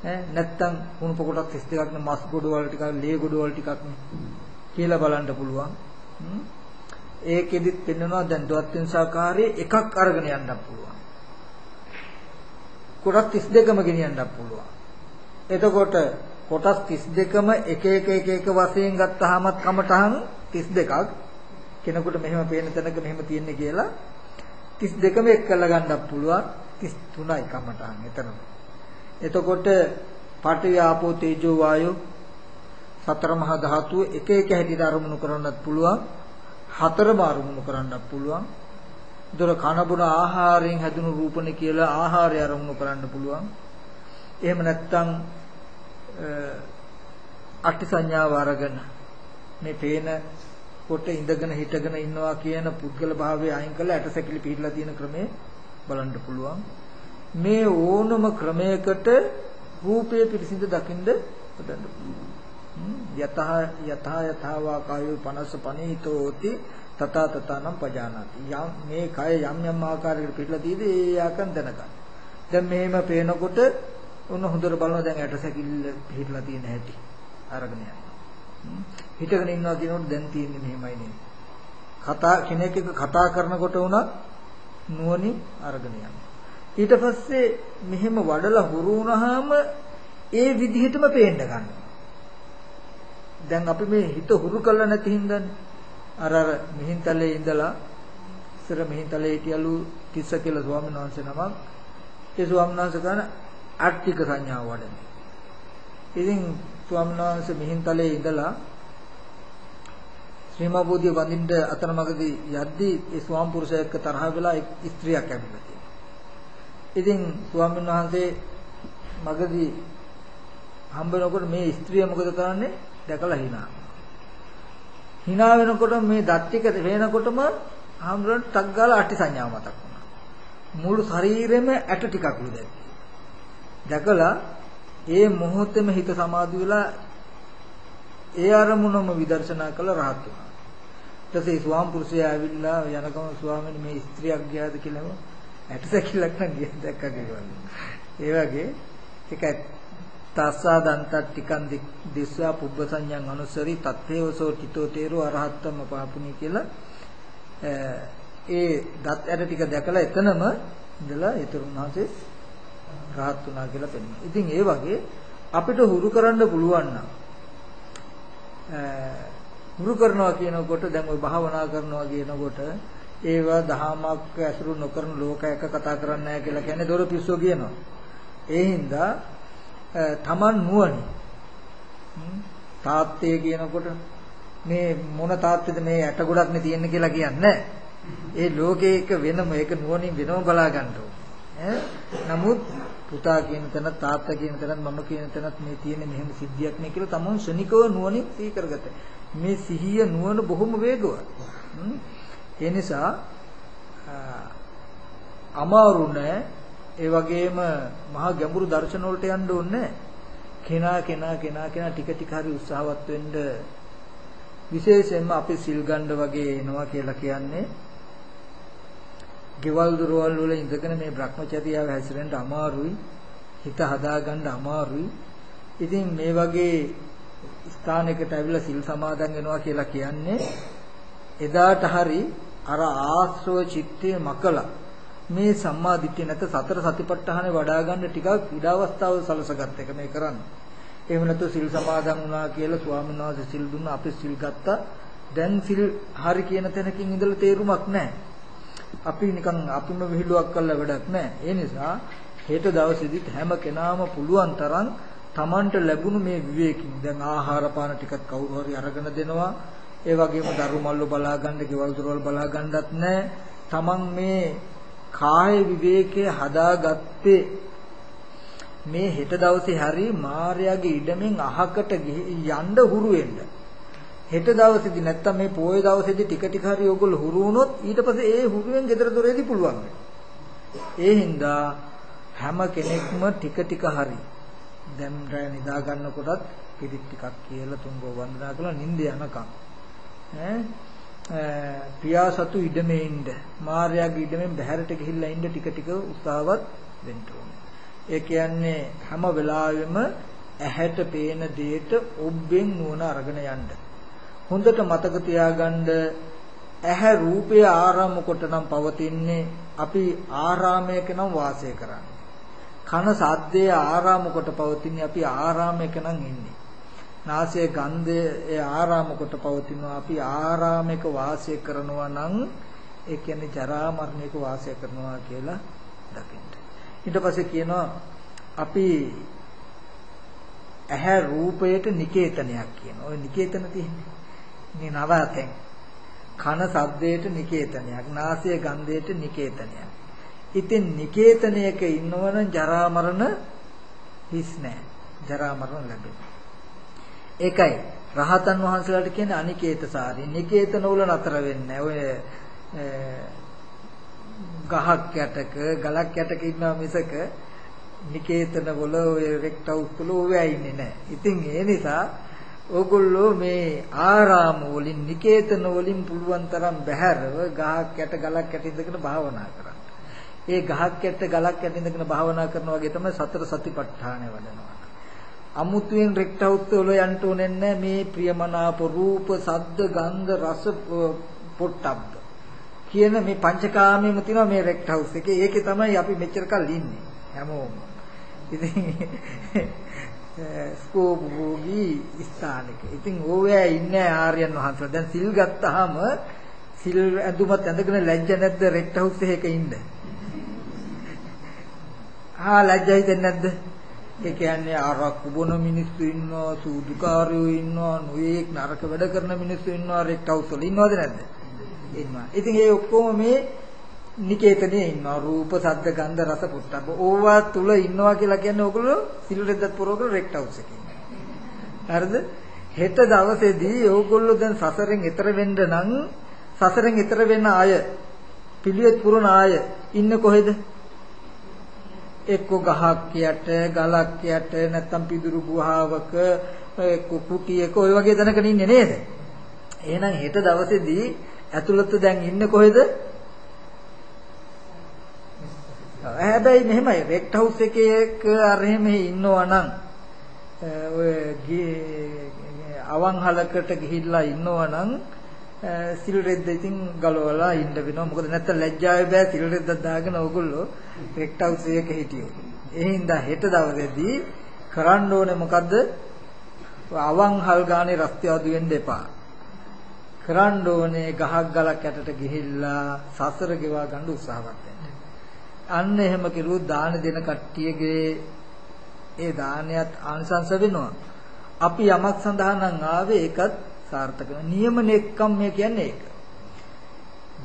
ඈ නැත්තම් කුණු පොකොටක් 32ක් නේ මස් ගොඩ වල ටිකක් ලේ ගොඩ වල ටිකක් නේ කියලා බලන්න පුළුවන්. ඒකෙදිත් පෙන්වනවා දැන් දවත්ෙන් සාකාරයේ එකක් අරගෙන යන්නත් පුළුවන්. කොටස් 32ම ගෙනියන්නත් පුළුවන්. එතකොට කොටස් 32ම එක එක එක එක වශයෙන් ගත්තාමත් කමටහන් 32ක් කෙනෙකුට මෙහෙම පේන තැනක මෙහෙම තියෙන්නේ කියලා 32ම එක් කරලා ගන්නත් පුළුවන් 33යි කමටහන් එතන. එතකොට පඨවි ආපෝ තේජෝ වායෝ සතර මහා ධාතුව එක එක හැටියට අරමුණු කරන්නත් පුළුවන් හතරම අරමුණු කරන්නත් පුළුවන්. ඒතර කන බොන ආහාරයෙන් හැදුණු රූපනේ කියලා ආහාරය අරමුණු කරන්න පුළුවන්. එහෙම නැත්නම් අට්ටි සංඥාව අරගෙන මේ පේන කොට ඉඳගෙන හිටගෙන ඉන්නවා කියන පුද්ගල භාවය අයින් කරලා ඇටසැකිලි පිළිලා තියෙන ක්‍රමේ බලන්න පුළුවන්. මේ ඕනම ක්‍රමයකට රූපයේ පිරිසිඳ දකින්ද හදන්න පුළුවන්. යතහ යතහ යතවා කායෝ පනස පනීතෝති තත තතනම් පජානාති යම් මේ කය යම් යම් ආකාරයකට පිටලා තියෙදි ඒ ආකන් දැනගන්න. දැන් මෙහෙම පේනකොට උන්න හොඳට බලනවා දැන් ඇට සැකිල්ල පිටලා තියෙන හැටි අරගෙන යනවා. හිටගෙන ඉන්නවා කියනකොට දැන් තියෙන්නේ මෙහෙමයි නේ. කතා කෙනෙක් එක්ක කතා කරනකොට උනත් නුවණින් අරගෙන යනවා. ඊට පස්සේ මෙහෙම වඩලා හුරු වුණාම ඒ විදිහටම පේන්න ගන්නවා. දැන් අපි මේ හිත හුරු කරලා නැති හින්දානේ. අර අර මිහින්තලේ ඉඳලා ඉස්සර මිහින්තලේ හිටියලු තිස්ස කියලා ස්වාමීන් වහන්සේ නමක්. ඒ ස්වාමීන් වහන්සේ කරන ආර්ථික සංඥාව වඩන. ඉතින් ස්වාමීන් වහන්සේ මිහින්තලේ ඉඳලා ශ්‍රීමා බෝධිය වඳින්න අතන මගදී යද්දී ඒ ස්වාම පුරුෂයා එක්ක තරහ වෙලා ස්ත්‍රියක් ඇවිල්ලා තියෙනවා. ඉතින් ස්වාමීන් වහන්සේ මගදී හම්බ වෙනකොට මේ ස්ත්‍රිය මොකද කරන්නේ? දැකලා hina. hina වෙනකොට මේ දත් ටික වෙනකොටම හම්බුනට ටක් ගාලා අටි සංඥාව මතක් වුණා. මුළු ශරීරෙම ඇට ටිකක් උදැයි. දැකලා ඒ මොහොතේම හිත සමාධි වෙලා ඒ අරමුණම විදර්ශනා කළ රහත් වුණා. ඊට පස්සේ ස්වාම පුරුෂයා ඇවිල්ලා යනකම ස්වාමීන් මේ ස්ත්‍රියක් ගියාද කියලා ඇටසැකිල්ලක් නම් ගියා දැක්කා කියලා. ඒ වගේ ඒක තස්සා දන්තත් ටිකන් දිස්සා පුබ්බ සංඥං අනුසරි තත්තේවසෝ තිතෝ තේරෝ අරහත්තම පාපුනි කියලා ඒ දත් ඇට ටික දැකලා එතනම ඉඳලා ඊතරුණාසේ රහත් වුණා කියලා පෙන්වනවා. ඉතින් ඒ වගේ අපිට හුරු කරන්න පුළුවන් නම් හුරු කරනවා කියනකොට දැන් ওই භාවනා කරනවා කියනකොට ඒවා දහමක් ඇසුරු නොකරන ලෝකයක කතා කරන්නේ නැහැ කියලා කියන්නේ දොර පිස්සෝ කියනවා. ඒ හින්දා තමන් නුවණ තාත්තේ කියනකොට මේ මොන තාත්තේද මේ ඇට ගොඩක් නේ තියෙන්නේ කියලා කියන්නේ ඒ ලෝකේක වෙනම ඒක නුවණින් වෙනම බලා ගන්න ඕනේ. නමුත් පුතා කියන තැන තාත්තා කියන තැන මම කියන තැනත් මේ තියෙන මෙහෙම සිද්ධියක් නේ කියලා තමන් ශනිකව නුවණින් සිහි කරගත. මේ සිහිය නුවණ බොහොම වේගවත්. ඒ නිසා අමාරු නෑ. ඒ වගේම මහා ගැඹුරු දර්ශන වලට යන්න ඕනේ කෙනා කෙනා කෙනා කෙනා ටික ටික හරි උත්සාහවත් වෙන්න විශේෂයෙන්ම අපි සිල් ගන්න වගේ එනවා කියලා කියන්නේ. ගෙවල් දොරවල් වල ඉඳගෙන මේ Brahmacharyaව හැසිරෙන්න අමාරුයි. හිත හදාගන්න අමාරුයි. ඉතින් මේ වගේ ස්ථානයකට ඇවිල්ලා සිල් සමාදන් වෙනවා කියලා කියන්නේ එදාට හරි අර ආශ්‍රව චිත්තය මකලා මේ සම්මා දිට්ඨිය නැත්නම් සතර සතිපට්ඨානෙ වඩා ගන්න ටිකක් ඉඩ අවස්ථාව සලසගත් එක මේ කරන්නේ. එහෙම නැත්නම් සිල් සමාදන් වුණා කියලා ස්වාමීන් වහන්සේ සිල් දුන්නා අපි සිල් ගත්තා. දැන් සිල් හරි කියන තැනකින් ඉඳලා තේරුමක් නැහැ. අපි නිකන් අපිම විහිළුවක් කළා වැඩක් නැහැ. ඒ නිසා හෙට දවසේදීත් හැම කෙනාම පුළුවන් තරම් Tamanට ලැබුණු මේ විවේකින් දැන් ආහාර පාන ටිකක් කවුරු හරි අරගෙන දෙනවා ඒ වගේම දරු මල්ලෝ බලා ගන්න, ගෙවල් දොරවල් බලා ගන්නත් නැහැ. Taman මේ කාය විවේකයේ හදාගත්තේ මේ හෙට දවසේ හරි මාර්යාගේ ඉඩමෙන් අහකට යන්න හුරු වෙන්න. හෙට දවසේදී නැත්තම් මේ පොයේ දවසේදී ටික ටික හරි ඕගොල්ලෝ හුරු වුණොත් ඊට පස්සේ ඒ හුරුවෙන් ගෙදර දොරේදී පුළුවන් ඒ හින්දා හැම කෙනෙක්ම ටික ටික හරි දැන් රැ නිදා ගන්නකොටත් පිරිත් ටිකක් කියලා තුන්ගෝ වන්දනා කරලා නිින්ද යනකම් ඈ පියාසතු ඉඩමේ ඉන්න මාර්යාගේ ඉඩමෙන් බහැරට ගිහිල්ලා ඉන්න ටික ටික උත්සාහවත් වෙන්න ඕනේ. ඒ කියන්නේ හැම වෙලාවෙම ඇහැට පේන දෙයට ඔබෙන් නුවණ අරගෙන යන්න. හොඳට මතක තියාගන්න ඇහැ රූපය ආරාම කොට නම් පවතින්නේ අපි ආරාමයක නම් වාසය කරන්නේ. කන සද්දේ ආරාම කොට පවතින්නේ අපි ආරාමයක නම් ඉන්නේ. නාසය ගන්ධය ඒ ආරාම කොට පවතිනවා අපි ආරාමයක වාසය කරනවා නම් ඒ කියන්නේ ජරා මරණයක වාසය කරනවා කියලා දකින්න. ඊට පස්සේ කියනවා අපි ඇහැ රූපයට නිකේතනයක් කියනවා. ওই නිකේතන තියෙන්නේ. මේ නවතෙන් කන සද්දයට නිකේතනයක් නාසය ගන්ධයට නිකේතනයක් ඉතින් නිකේතනයක ඉන්නවනම් ජරා මරණ හිස් නැහැ ජරා මරණ ලැබෙනවා ඒකයි රහතන් වහන්සේලාට කියන්නේ අනිකේතසාරී. නිකේතන වල නතර වෙන්නේ ඔය ගහක් යටක ගලක් යටක ඉන්නවා මිසක නිකේතන වල ඔය රෙක්ට් හවුස් වල ඕවා ඉන්නේ නැහැ ඉතින් ඒ නිසා ඕගොල්ලෝ මේ ආරාම වලින් නිකේතන වලින් පුළුවන් තරම් බැහැරව ගහක් යට ගලක් යට ඉඳගෙන භාවනා කරන්න. ඒ ගහක් යට ගලක් යට ඉඳගෙන භාවනා කරනවා වගේ තමයි සතර සතිපට්ඨානය වඩනවා. අමුතුවෙන් රෙක්ට් හවුස් වල යන්න ඕනේ නැහැ මේ ප්‍රියමනාප රූප, සද්ද, ගන්ධ, රස, පොට්ටබ්බ කියන මේ පංචකාමයේම තියෙනවා මේ රෙක්ට් හවුස් එකේ. ඒකේ තමයි අපි මෙච්චර කල් ඉන්නේ හැමෝම. ඉතින් ස්කෝප් භෝගී ස්ථානික. ඉතින් ඕවැය ඉන්නේ ආර්යයන් වහන්සේලා. දැන් සිල් ගත්තාම සිල් ඇඳුමත් ඇඳගෙන ලැජ්ජ නැද්ද රෙක්ට් හවුස් එකක ඉන්න? ආ ලැජ්ජයි දෙන්නේ නැද්ද? ඒ කියන්නේ ආරක්කු බොන මිනිස්සු ඉන්නවා, සූදුකාරයෝ ඉන්නවා, නොයේක් නරක වැඩ කරන මිනිස්සු ඉන්නවා රෙක්ට් හවුස් වල ඉන්නවද නැද්ද? ඉන්නවා. ඉතින් ඒ ඔක්කොම මේ නිකේතනේ ඉන්නවා. රූප ශබ්ද ගන්ධ රස පුට්ටබ්බ ඕවා තුල ඉන්නවා කියලා කියන්නේ ඕගොල්ලෝ සිල්රෙද්දත් පුරවගෙන රෙක්ට් හවුස් එකේ හරිද? හෙට දවසේදී ඕගොල්ලෝ දැන් සසරෙන් එතර වෙන්න නම් සසරෙන් එතර වෙන අය පිළිවෙත් පුරන අය ඉන්න කොහෙද? එක්ක ගහක් යට ගලක් යට නැත්තම් පිදුරු ගුහාවක එක්ක කුටියක ඔය වගේ තැනක ඉන්නේ නේද? එහෙනම් හෙට දවසේදී ඇතුළත දැන් ඉන්නේ කොහෙද? හැබැයි මෙහෙමයි රෙක්ට් හවුස් එකේක අර එහෙම ඉන්නවා නම් ඔය අවන්හලකට ගිහිල්ලා ඉන්නවා නම් සිල් රෙද්ද ඉතින් ගලවලා ඉන්න වෙනවා. මොකද නැත්තම් ලැජ්ජාවේ බෑ සිල් රෙද්දක් දාගෙන ඕගොල්ලෝ රෙක්ට් හවුස් එකක හිටියෝ. ඒ හින්දා හෙට දවසේදී කරන්න ඕනේ මොකද්ද? අවන්හල් ගානේ රස්තිය අදු වෙන්න එපා. කරන්න ඕනේ ගහක් ගලක් යටට ගිහිල්ලා සසර ගෙවා ගන්න උත්සාහවත් වෙන්න. අන්න එහෙම කෙරුවොත් දාන දෙන කට්ටියගේ ඒ දානයත් ආනිසංස වෙනවා. අපි යමක් සඳහා නම් ආවේ ඒකත් සාර්ථක වෙනවා. නියම නෙක්කම් මේ කියන්නේ ඒක.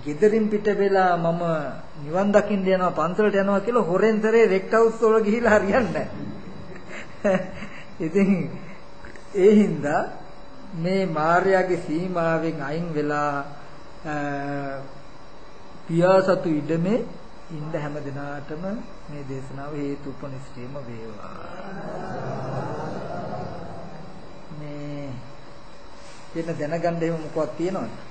ගෙදරින් පිට වෙලා මම නිවන් දකින්න යනවා පන්සලට යනවා කියලා හොරෙන්තරේ රෙක්ට් හවුස් වල ගිහිලා හරියන්නේ ඉතින් ඒ හින්දා මේ මාර්යාගේ සීමාවෙන් අයින් වෙලා පියාසතු ඉඩමේ ඉන්න හැම දිනාටම මේ දේශනාව හේතු උපනිශ්‍රේම වේවා. වෙන දැනගන්න එහෙම මොකක්ද තියෙනවද?